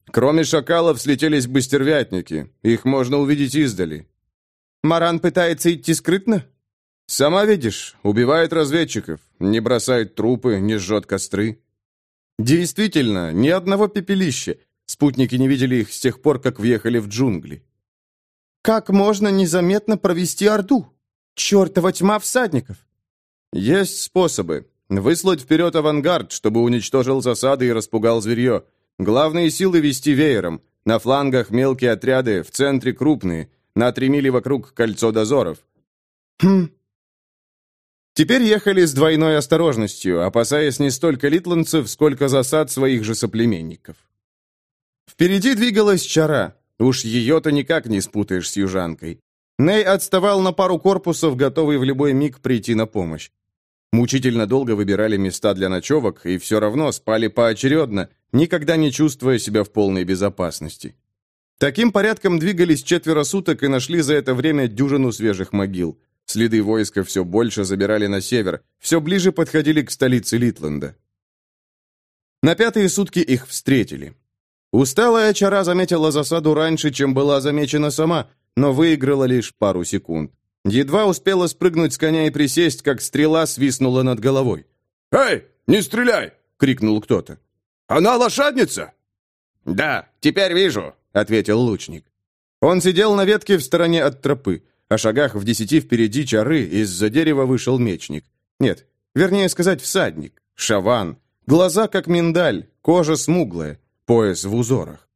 Кроме шакалов слетелись бы стервятники. Их можно увидеть издали. «Маран пытается идти скрытно?» «Сама видишь, убивает разведчиков, не бросает трупы, не жжет костры». Действительно, ни одного пепелища. Спутники не видели их с тех пор, как въехали в джунгли. Как можно незаметно провести Орду? Чертова тьма всадников! Есть способы. Выслать вперед авангард, чтобы уничтожил засады и распугал зверье. Главные силы вести веером. На флангах мелкие отряды, в центре крупные. На три мили вокруг кольцо дозоров. Хм, Теперь ехали с двойной осторожностью, опасаясь не столько литландцев, сколько засад своих же соплеменников. Впереди двигалась чара. Уж ее-то никак не спутаешь с южанкой. Ней отставал на пару корпусов, готовый в любой миг прийти на помощь. Мучительно долго выбирали места для ночевок и все равно спали поочередно, никогда не чувствуя себя в полной безопасности. Таким порядком двигались четверо суток и нашли за это время дюжину свежих могил. Следы войска все больше забирали на север, все ближе подходили к столице Литленда. На пятые сутки их встретили. Усталая чара заметила засаду раньше, чем была замечена сама, но выиграла лишь пару секунд. Едва успела спрыгнуть с коня и присесть, как стрела свистнула над головой. «Эй, не стреляй!» — крикнул кто-то. «Она лошадница?» «Да, теперь вижу», — ответил лучник. Он сидел на ветке в стороне от тропы. О шагах в десяти впереди чары из-за дерева вышел мечник. Нет, вернее сказать, всадник. Шаван. Глаза как миндаль, кожа смуглая, пояс в узорах.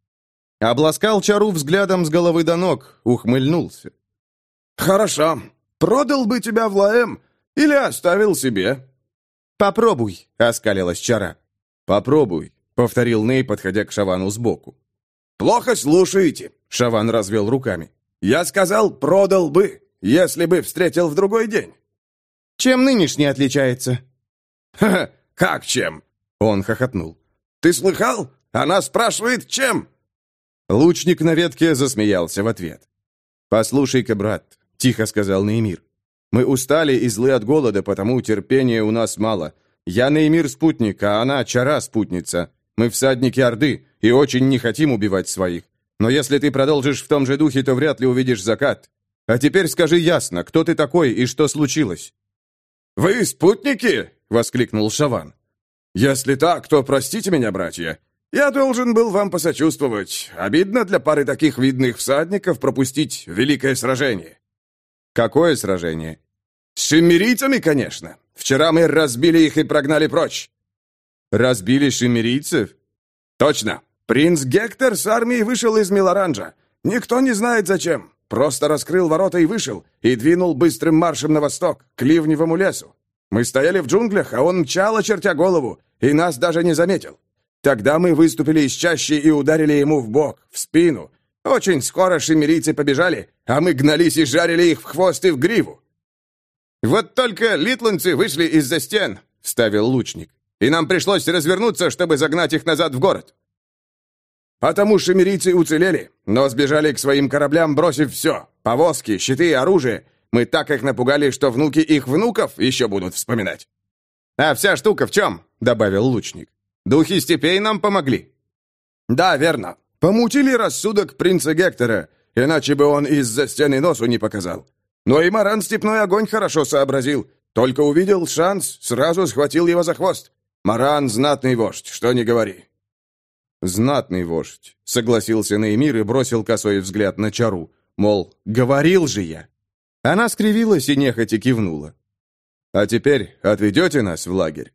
Обласкал чару взглядом с головы до ног, ухмыльнулся. «Хорошо. Продал бы тебя в Лаэм или оставил себе?» «Попробуй», — оскалилась чара. «Попробуй», — повторил Ней, подходя к Шавану сбоку. «Плохо слушаете», — Шаван развел руками. «Я сказал, продал бы, если бы встретил в другой день». «Чем нынешний отличается?» «Ха-ха, как чем?» — он хохотнул. «Ты слыхал? Она спрашивает, чем?» Лучник на ветке засмеялся в ответ. «Послушай-ка, брат», — тихо сказал Наимир. «Мы устали и злы от голода, потому терпения у нас мало. Я Наимир спутник, а она Чара спутница. Мы всадники Орды и очень не хотим убивать своих. Но если ты продолжишь в том же духе, то вряд ли увидишь закат. А теперь скажи ясно, кто ты такой и что случилось?» «Вы спутники?» — воскликнул Шаван. «Если так, то простите меня, братья. Я должен был вам посочувствовать. Обидно для пары таких видных всадников пропустить великое сражение». «Какое сражение?» «С шиммерийцами, конечно. Вчера мы разбили их и прогнали прочь». «Разбили шиммерийцев?» «Точно. Принц Гектор с армией вышел из Милоранжа. Никто не знает зачем. Просто раскрыл ворота и вышел, и двинул быстрым маршем на восток, к Ливневому лесу. Мы стояли в джунглях, а он мчал, очертя голову, и нас даже не заметил. Тогда мы выступили из чащи и ударили ему в бок, в спину. Очень скоро шимерийцы побежали, а мы гнались и жарили их в хвост и в гриву. «Вот только литландцы вышли из-за стен», — ставил лучник. «И нам пришлось развернуться, чтобы загнать их назад в город». Потому шимерийцы уцелели, но сбежали к своим кораблям, бросив все — повозки, щиты и оружие. Мы так их напугали, что внуки их внуков еще будут вспоминать. «А вся штука в чем?» — добавил лучник. «Духи степей нам помогли». «Да, верно. Помутили рассудок принца Гектора, иначе бы он из-за стены носу не показал. Но и Маран степной огонь хорошо сообразил. Только увидел шанс, сразу схватил его за хвост. Маран — знатный вождь, что не говори». «Знатный вождь», — согласился Неймир и бросил косой взгляд на Чару. Мол, говорил же я. Она скривилась и нехотя кивнула. «А теперь отведете нас в лагерь?»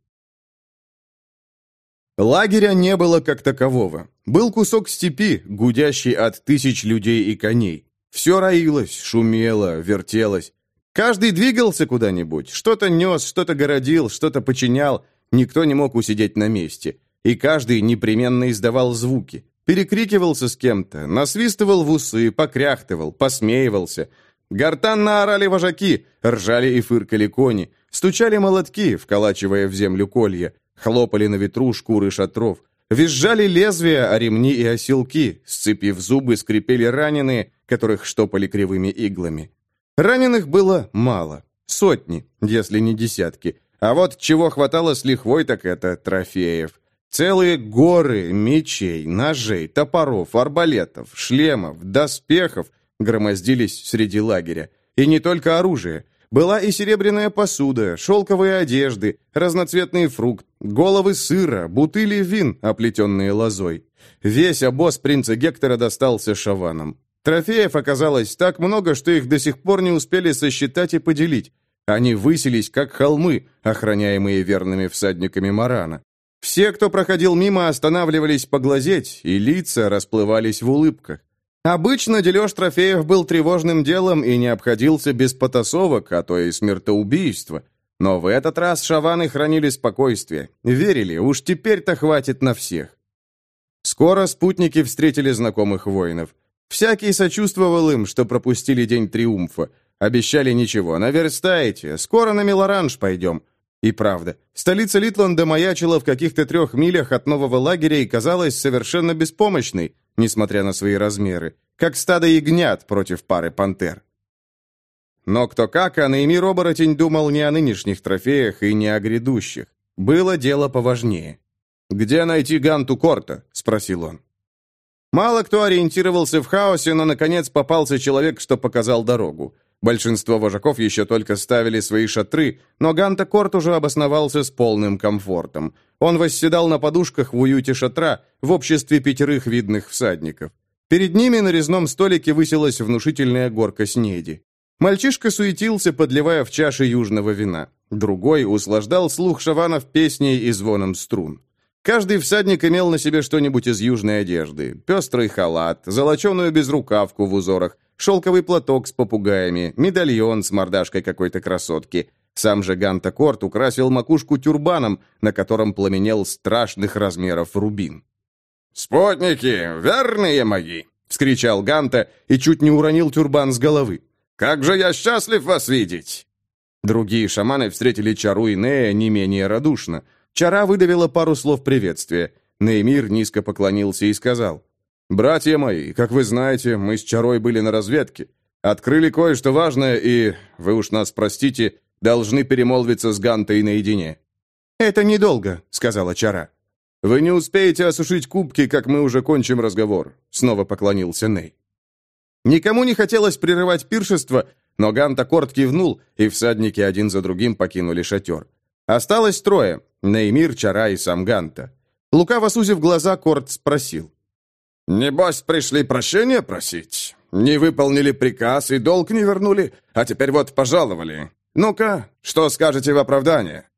Лагеря не было как такового. Был кусок степи, гудящий от тысяч людей и коней. Все роилось, шумело, вертелось. Каждый двигался куда-нибудь, что-то нес, что-то городил, что-то починял. Никто не мог усидеть на месте. И каждый непременно издавал звуки. Перекрикивался с кем-то, насвистывал в усы, покряхтывал, посмеивался. Гортанно орали вожаки, ржали и фыркали кони, стучали молотки, вколачивая в землю колья, хлопали на ветру шкуры шатров. Визжали лезвия, а ремни и оселки, сцепив зубы, скрипели раненые, которых штопали кривыми иглами. Раненых было мало, сотни, если не десятки. А вот чего хватало с лихвой, так это трофеев. Целые горы мечей, ножей, топоров, арбалетов, шлемов, доспехов громоздились среди лагеря. И не только оружие. Была и серебряная посуда, шелковые одежды, разноцветные фрукты, головы сыра, бутыли вин, оплетенные лозой. Весь обоз принца Гектора достался шаванам. Трофеев оказалось так много, что их до сих пор не успели сосчитать и поделить. Они высились, как холмы, охраняемые верными всадниками Марана. Все, кто проходил мимо, останавливались поглазеть, и лица расплывались в улыбках. Обычно дележ трофеев был тревожным делом и не обходился без потасовок, а то и смертоубийства. Но в этот раз шаваны хранили спокойствие. Верили, уж теперь-то хватит на всех. Скоро спутники встретили знакомых воинов. Всякий сочувствовал им, что пропустили день триумфа. Обещали ничего, наверстаете, скоро на Милоранж пойдем. И правда, столица Литланда маячила в каких-то трех милях от нового лагеря и казалась совершенно беспомощной, несмотря на свои размеры, как стадо ягнят против пары пантер. Но кто как, а Наимир Оборотень думал не о нынешних трофеях и не о грядущих. Было дело поважнее. «Где найти Ганту Корта?» — спросил он. Мало кто ориентировался в хаосе, но, наконец, попался человек, что показал дорогу. Большинство вожаков еще только ставили свои шатры, но Ганта Корт уже обосновался с полным комфортом. Он восседал на подушках в уюте шатра в обществе пятерых видных всадников. Перед ними на резном столике высилась внушительная горка снеди. Мальчишка суетился, подливая в чаши южного вина. Другой услаждал слух шаванов песней и звоном струн. Каждый всадник имел на себе что-нибудь из южной одежды. Пестрый халат, золоченую безрукавку в узорах, шелковый платок с попугаями, медальон с мордашкой какой-то красотки. Сам же Ганта Корт украсил макушку тюрбаном, на котором пламенел страшных размеров рубин. «Спутники, верные мои!» — вскричал Ганта и чуть не уронил тюрбан с головы. «Как же я счастлив вас видеть!» Другие шаманы встретили Чару и Нея не менее радушно — Чара выдавила пару слов приветствия. Неймир низко поклонился и сказал, «Братья мои, как вы знаете, мы с Чарой были на разведке. Открыли кое-что важное и, вы уж нас простите, должны перемолвиться с Гантой наедине». «Это недолго», — сказала Чара. «Вы не успеете осушить кубки, как мы уже кончим разговор», — снова поклонился Ней. Никому не хотелось прерывать пиршество, но Ганта корт кивнул, и всадники один за другим покинули шатер. Осталось трое — Неймир, Чара и Самганта. Лукаво сузив глаза, Корт спросил. «Небось, пришли прощения просить? Не выполнили приказ и долг не вернули, а теперь вот пожаловали. Ну-ка, что скажете в оправдание?»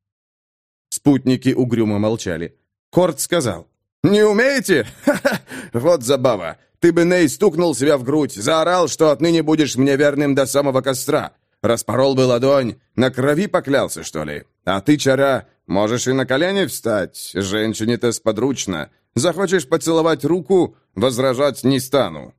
Спутники угрюмо молчали. Корт сказал. «Не умеете? Ха-ха! Вот забава! Ты бы, Ней, стукнул себя в грудь, заорал, что отныне будешь мне верным до самого костра. Распорол бы ладонь, на крови поклялся, что ли? А ты, Чара, можешь и на колени встать, женщине-то сподручно. Захочешь поцеловать руку, возражать не стану».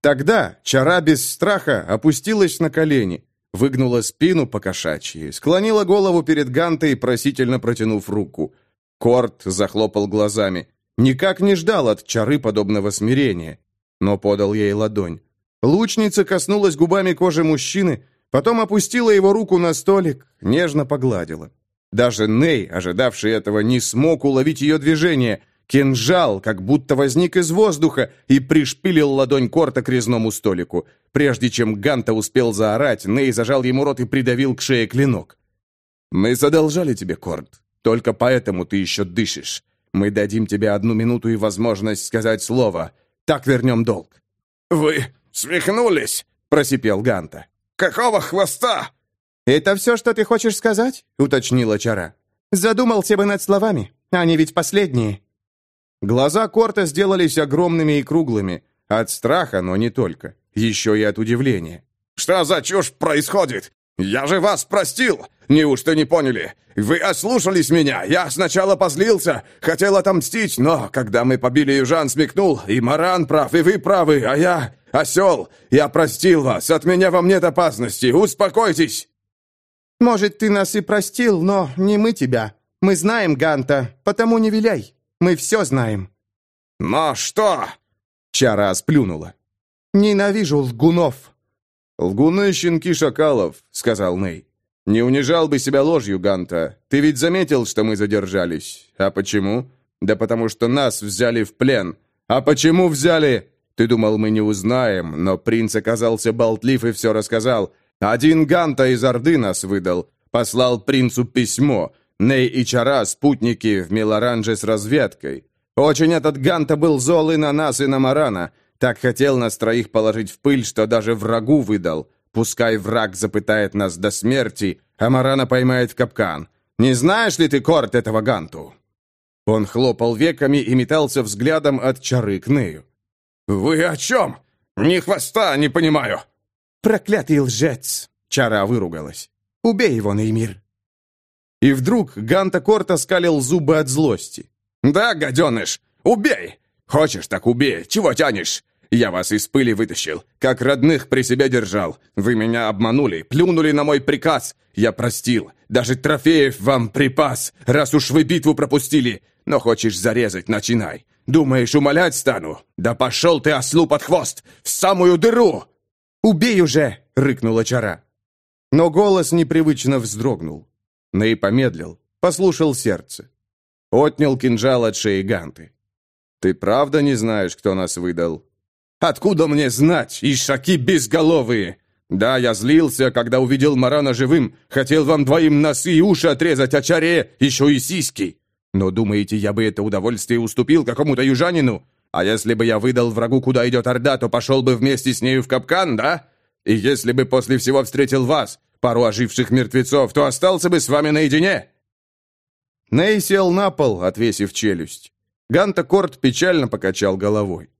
Тогда Чара без страха опустилась на колени, выгнула спину по кошачьи, склонила голову перед Гантой, просительно протянув руку. Корт захлопал глазами. Никак не ждал от Чары подобного смирения, но подал ей ладонь. Лучница коснулась губами кожи мужчины, потом опустила его руку на столик, нежно погладила. Даже Ней, ожидавший этого, не смог уловить ее движение. Кинжал как будто возник из воздуха и пришпилил ладонь Корта к резному столику. Прежде чем Ганта успел заорать, Ней зажал ему рот и придавил к шее клинок. «Мы задолжали тебе, Корт. Только поэтому ты еще дышишь. Мы дадим тебе одну минуту и возможность сказать слово. Так вернем долг». «Вы свихнулись?» — просипел Ганта. «Какого хвоста?» «Это все, что ты хочешь сказать?» — уточнила Чара. «Задумался бы над словами. Они ведь последние». Глаза Корта сделались огромными и круглыми. От страха, но не только. Еще и от удивления. «Что за чушь происходит? Я же вас простил! Неужто не поняли? Вы ослушались меня! Я сначала позлился, хотел отомстить, но когда мы побили южан, смекнул, и Маран прав, и вы правы, а я... «Осел, я простил вас, от меня вам нет опасности, успокойтесь!» «Может, ты нас и простил, но не мы тебя. Мы знаем Ганта, потому не виляй. Мы все знаем». «Но что?» Чара сплюнула. «Ненавижу лгунов». «Лгуны — щенки шакалов», — сказал Ней. «Не унижал бы себя ложью, Ганта. Ты ведь заметил, что мы задержались. А почему? Да потому что нас взяли в плен. А почему взяли? Ты думал, мы не узнаем, но принц оказался болтлив и все рассказал. Один Ганта из Орды нас выдал. Послал принцу письмо. Ней и Чара, спутники, в Милоранже с разведкой. Очень этот Ганта был зол и на нас, и на Марана. Так хотел нас троих положить в пыль, что даже врагу выдал. Пускай враг запытает нас до смерти, а Марана поймает в капкан. Не знаешь ли ты корт этого Ганту?» Он хлопал веками и метался взглядом от Чары к Нею. «Вы о чем? Ни хвоста не понимаю!» «Проклятый лжец!» — Чара выругалась. «Убей его, Неймир!» И вдруг Ганта Корта скалил зубы от злости. «Да, гаденыш, убей! Хочешь, так убей! Чего тянешь? Я вас из пыли вытащил, как родных при себе держал. Вы меня обманули, плюнули на мой приказ. Я простил, даже трофеев вам припас, раз уж вы битву пропустили. Но хочешь зарезать, начинай. Думаешь, умолять стану? Да пошел ты ослу под хвост, в самую дыру!» «Убей уже!» — рыкнула чара. Но голос непривычно вздрогнул. Ней помедлил, послушал сердце. Отнял кинжал от шеи Ганты. «Ты правда не знаешь, кто нас выдал?» Откуда мне знать, ишаки безголовые? Да, я злился, когда увидел Марана живым, хотел вам двоим носы и уши отрезать, а чаре еще и сиськи. Но думаете, я бы это удовольствие уступил какому-то южанину? А если бы я выдал врагу, куда идет Орда, то пошел бы вместе с нею в капкан, да? И если бы после всего встретил вас, пару оживших мертвецов, то остался бы с вами наедине?» Ней сел на пол, отвесив челюсть. Ганта Корт печально покачал головой.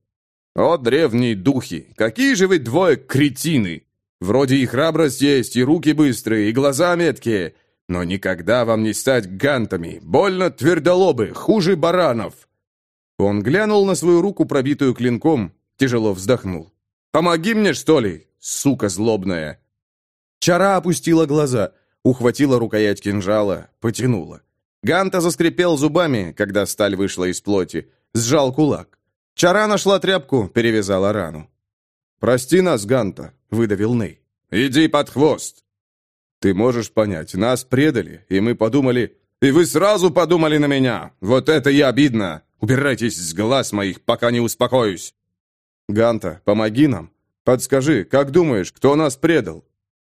«О, древние духи! Какие же вы двое кретины! Вроде и храбрость есть, и руки быстрые, и глаза меткие, но никогда вам не стать гантами, больно твердолобы, хуже баранов!» Он глянул на свою руку, пробитую клинком, тяжело вздохнул. «Помоги мне, что ли, сука злобная!» Чара опустила глаза, ухватила рукоять кинжала, потянула. Ганта заскрипел зубами, когда сталь вышла из плоти, сжал кулак. Чара нашла тряпку, перевязала рану. «Прости нас, Ганта», — выдавил Ней. «Иди под хвост!» «Ты можешь понять, нас предали, и мы подумали...» «И вы сразу подумали на меня! Вот это и обидно! Убирайтесь с глаз моих, пока не успокоюсь!» «Ганта, помоги нам! Подскажи, как думаешь, кто нас предал?»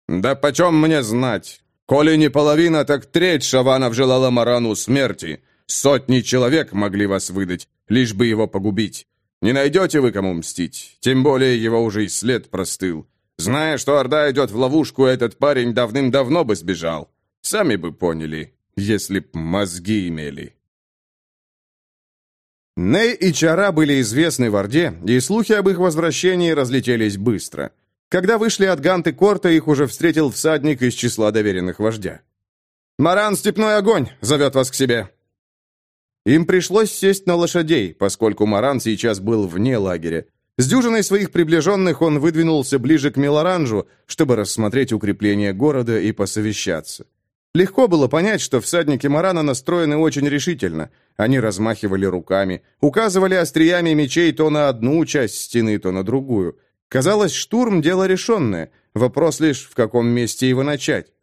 «Да почем мне знать? Коли не половина, так треть шаванов желала Марану смерти. Сотни человек могли вас выдать, лишь бы его погубить. Не найдете вы кому мстить, тем более его уже и след простыл. Зная, что Орда идет в ловушку, этот парень давным-давно бы сбежал. Сами бы поняли, если б мозги имели. Ней и Чара были известны в Орде, и слухи об их возвращении разлетелись быстро. Когда вышли от Ганты Корта, их уже встретил всадник из числа доверенных вождя. «Маран, степной огонь! Зовет вас к себе!» Им пришлось сесть на лошадей, поскольку Маран сейчас был вне лагеря. С дюжиной своих приближенных он выдвинулся ближе к Мелоранжу, чтобы рассмотреть укрепление города и посовещаться. Легко было понять, что всадники Марана настроены очень решительно. Они размахивали руками, указывали остриями мечей то на одну часть стены, то на другую. Казалось, штурм – дело решенное. Вопрос лишь, в каком месте его начать.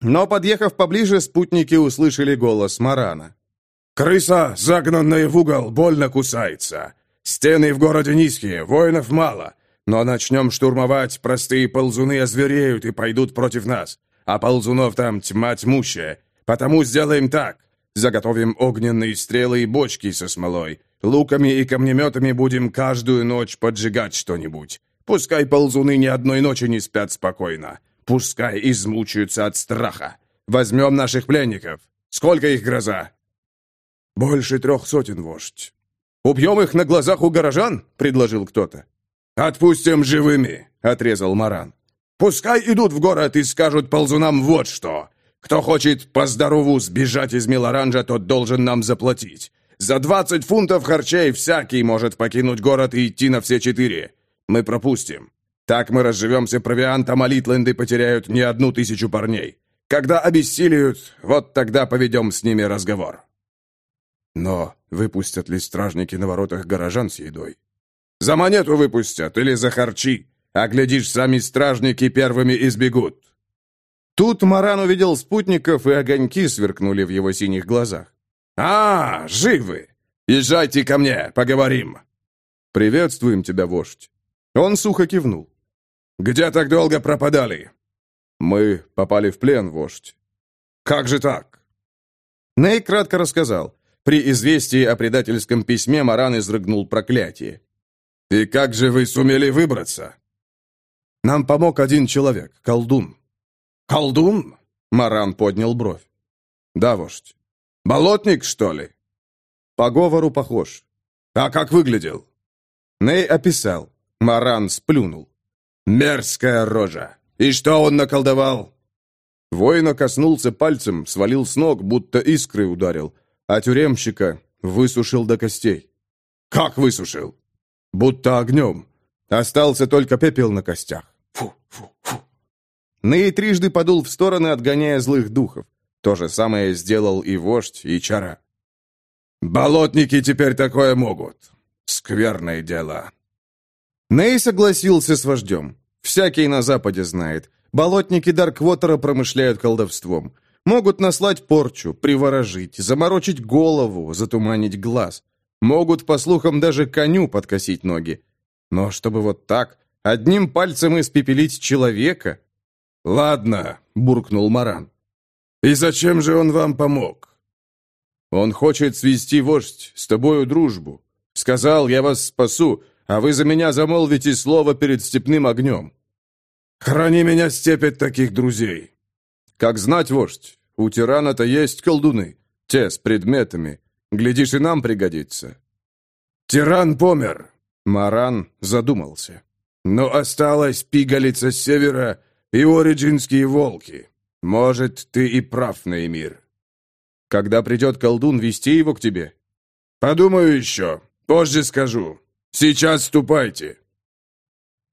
Но, подъехав поближе, спутники услышали голос Марана. «Крыса, загнанная в угол, больно кусается. Стены в городе низкие, воинов мало. Но начнем штурмовать, простые ползуны озвереют и пойдут против нас. А ползунов там тьма тьмущая. Потому сделаем так. Заготовим огненные стрелы и бочки со смолой. Луками и камнеметами будем каждую ночь поджигать что-нибудь. Пускай ползуны ни одной ночи не спят спокойно. Пускай измучаются от страха. Возьмем наших пленников. Сколько их гроза? «Больше трех сотен, вождь». «Убьем их на глазах у горожан?» — предложил кто-то. «Отпустим живыми», — отрезал Маран. «Пускай идут в город и скажут ползунам вот что. Кто хочет по здорову сбежать из Милоранжа, тот должен нам заплатить. За двадцать фунтов харчей всякий может покинуть город и идти на все четыре. Мы пропустим. Так мы разживемся провиантом, а Литленды потеряют не одну тысячу парней. Когда обессилиют, вот тогда поведем с ними разговор». Но выпустят ли стражники на воротах горожан с едой? За монету выпустят или за харчи. А глядишь, сами стражники первыми избегут. Тут Маран увидел спутников, и огоньки сверкнули в его синих глазах. «А, живы! Езжайте ко мне, поговорим!» «Приветствуем тебя, вождь!» Он сухо кивнул. «Где так долго пропадали?» «Мы попали в плен, вождь». «Как же так?» Ней кратко рассказал. При известии о предательском письме Маран изрыгнул проклятие. «И как же вы сумели выбраться?» «Нам помог один человек, колдун». «Колдун?» Маран поднял бровь. «Да, вождь». «Болотник, что ли?» «По говору похож». «А как выглядел?» Ней описал. Маран сплюнул. «Мерзкая рожа! И что он наколдовал?» Воина коснулся пальцем, свалил с ног, будто искры ударил, а тюремщика высушил до костей. «Как высушил?» будто огнем. Остался только пепел на костях. Фу, фу, фу. Ней трижды подул в стороны, отгоняя злых духов. То же самое сделал и вождь, и чара. «Болотники теперь такое могут. Скверное дело». Ней согласился с вождем. Всякий на Западе знает. Болотники Дарквотера промышляют колдовством. Могут наслать порчу, приворожить, заморочить голову, затуманить глаз. Могут, по слухам, даже коню подкосить ноги. Но чтобы вот так, одним пальцем испепелить человека... «Ладно», — буркнул Маран. «И зачем же он вам помог?» «Он хочет свести, вождь, с тобою дружбу. Сказал, я вас спасу, а вы за меня замолвите слово перед степным огнем». «Храни меня, степь, от таких друзей. Как знать, вождь, у тирана-то есть колдуны, те с предметами. Глядишь, и нам пригодится». «Тиран помер!» Маран задумался. «Но осталась пигалица с севера и ориджинские волки. Может, ты и прав, Неймир». «Когда придет колдун, вести его к тебе?» «Подумаю еще. Позже скажу. Сейчас ступайте».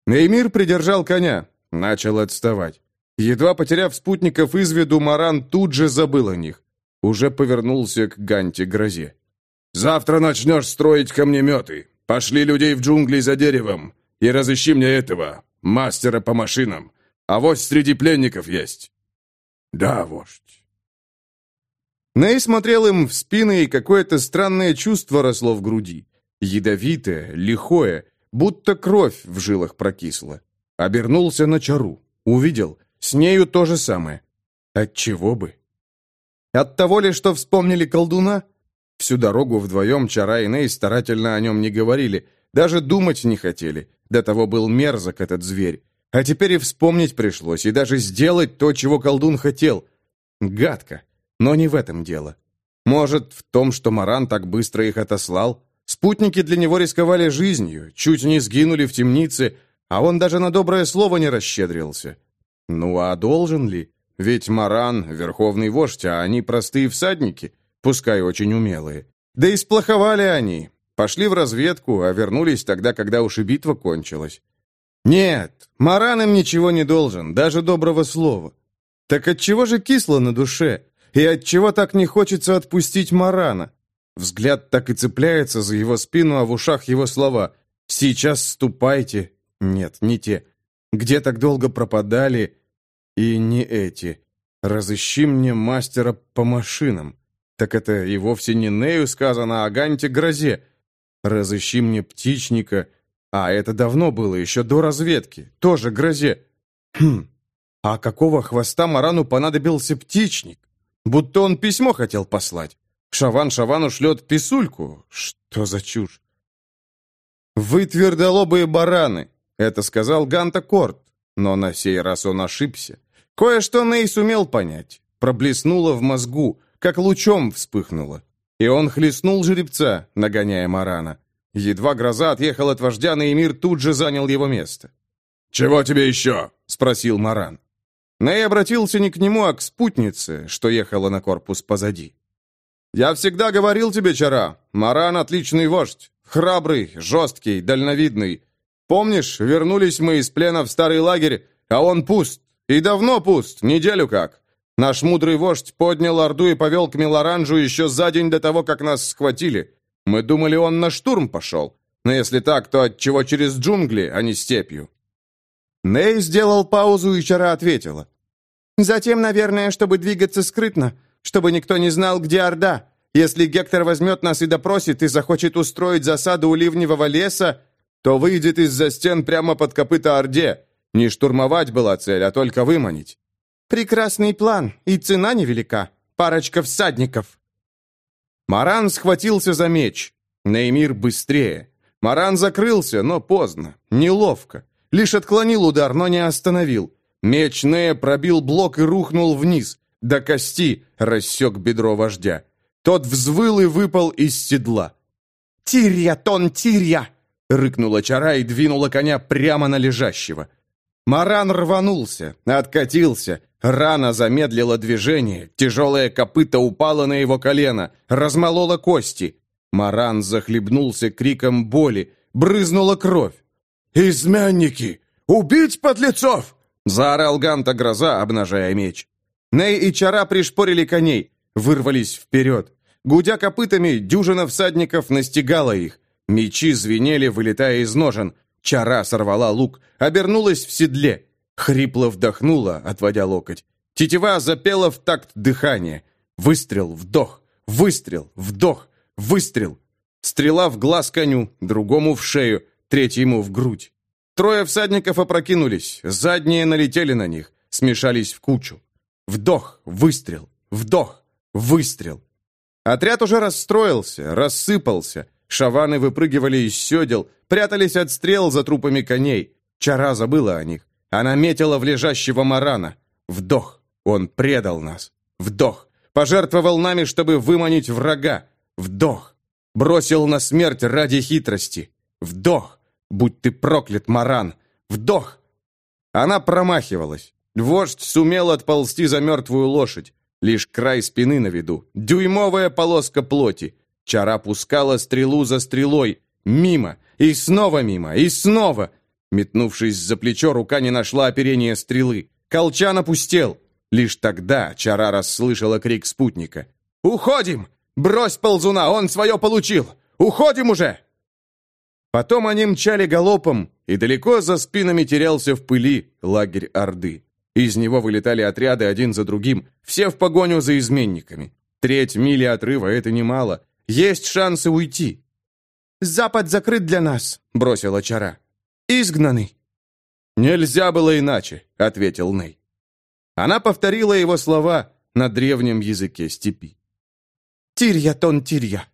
Неймир придержал коня, начал отставать. Едва потеряв спутников из виду, Маран тут же забыл о них. Уже повернулся к Ганте-грозе. «Завтра начнешь строить камнеметы. Пошли людей в джунгли за деревом. И разыщи мне этого, мастера по машинам. А вось среди пленников есть». «Да, вождь». Ней смотрел им в спины, и какое-то странное чувство росло в груди. Ядовитое, лихое, будто кровь в жилах прокисла. Обернулся на чару. Увидел. С нею то же самое. Отчего бы? От того ли, что вспомнили колдуна? Всю дорогу вдвоем Чара и Ней старательно о нем не говорили, даже думать не хотели. До того был мерзок этот зверь. А теперь и вспомнить пришлось, и даже сделать то, чего колдун хотел. Гадко. Но не в этом дело. Может, в том, что Маран так быстро их отослал? Спутники для него рисковали жизнью, чуть не сгинули в темнице, а он даже на доброе слово не расщедрился. Ну а должен ли? Ведь Маран — верховный вождь, а они простые всадники, пускай очень умелые. Да и сплоховали они. Пошли в разведку, а вернулись тогда, когда уж и битва кончилась. Нет, Маран им ничего не должен, даже доброго слова. Так отчего же кисло на душе? И отчего так не хочется отпустить Марана? Взгляд так и цепляется за его спину, а в ушах его слова «Сейчас ступайте». Нет, не те. Где так долго пропадали, и не эти. Разыщи мне мастера по машинам. Так это и вовсе не Нею сказано, а Ганте Грозе. Разыщи мне птичника. А это давно было, еще до разведки. Тоже Грозе. Хм. А какого хвоста Марану понадобился птичник? Будто он письмо хотел послать. Шаван Шавану шлет писульку. Что за чушь? «Вы твердолобые бараны», — это сказал Ганта Корт. Но на сей раз он ошибся. Кое-что Ней сумел понять. Проблеснуло в мозгу, как лучом вспыхнуло. И он хлестнул жеребца, нагоняя Марана. Едва гроза отъехал от вождя, Неймир тут же занял его место. «Чего тебе еще?» — спросил Маран. Ней обратился не к нему, а к спутнице, что ехала на корпус позади. «Я всегда говорил тебе, Чара, Маран — отличный вождь, храбрый, жесткий, дальновидный. Помнишь, вернулись мы из плена в старый лагерь, а он пуст, и давно пуст, неделю как. Наш мудрый вождь поднял Орду и повел к Милоранжу еще за день до того, как нас схватили. Мы думали, он на штурм пошел. Но если так, то отчего через джунгли, а не степью?» Ней сделал паузу, и Чара ответила. «Затем, наверное, чтобы двигаться скрытно, чтобы никто не знал, где Орда. Если Гектор возьмет нас и допросит, и захочет устроить засаду у ливневого леса, то выйдет из-за стен прямо под копыта Орде. Не штурмовать была цель, а только выманить. Прекрасный план, и цена невелика. Парочка всадников. Маран схватился за меч. Неймир быстрее. Маран закрылся, но поздно, неловко. Лишь отклонил удар, но не остановил. Меч Нея пробил блок и рухнул вниз. До кости рассек бедро вождя. Тот взвыл и выпал из седла. «Тирья, тон, тирья!» — рыкнула чара и двинула коня прямо на лежащего. Маран рванулся, откатился. Рана замедлила движение. Тяжелое копыто упало на его колено, размололо кости. Маран захлебнулся криком боли. брызнула кровь. «Изменники! Убить подлецов!» Заорал Ганта Гроза, обнажая меч. Ней и Чара пришпорили коней, вырвались вперед. Гудя копытами, дюжина всадников настигала их. Мечи звенели, вылетая из ножен. Чара сорвала лук, обернулась в седле. Хрипло вдохнула, отводя локоть. Тетива запела в такт дыхания. Выстрел, вдох, выстрел, вдох, выстрел. Стрела в глаз коню, другому в шею, третьему в грудь. Трое всадников опрокинулись, задние налетели на них, смешались в кучу. Вдох, выстрел, вдох, выстрел. Отряд уже расстроился, рассыпался. Шаваны выпрыгивали из седел, прятались от стрел за трупами коней. Чара забыла о них. Она метила в лежащего марана. Вдох. Он предал нас. Вдох. Пожертвовал нами, чтобы выманить врага. Вдох. Бросил на смерть ради хитрости. Вдох. Будь ты проклят, Маран! Вдох!» Она промахивалась. Вождь сумел отползти за мертвую лошадь. Лишь край спины на виду. Дюймовая полоска плоти. Чара пускала стрелу за стрелой. Мимо. И снова мимо. И снова. Метнувшись за плечо, рука не нашла оперения стрелы. Колчан опустел. Лишь тогда Чара расслышала крик спутника. «Уходим! Брось ползуна, он свое получил! Уходим уже!» Потом они мчали галопом, и далеко за спинами терялся в пыли лагерь Орды. Из него вылетали отряды один за другим, все в погоню за изменниками. Треть мили отрыва — это немало. Есть шансы уйти. «Запад закрыт для нас», — бросила Чара. «Изгнаны». «Нельзя было иначе», — ответил Ней. Она повторила его слова на древнем языке степи. «Тирья, тон, тирья».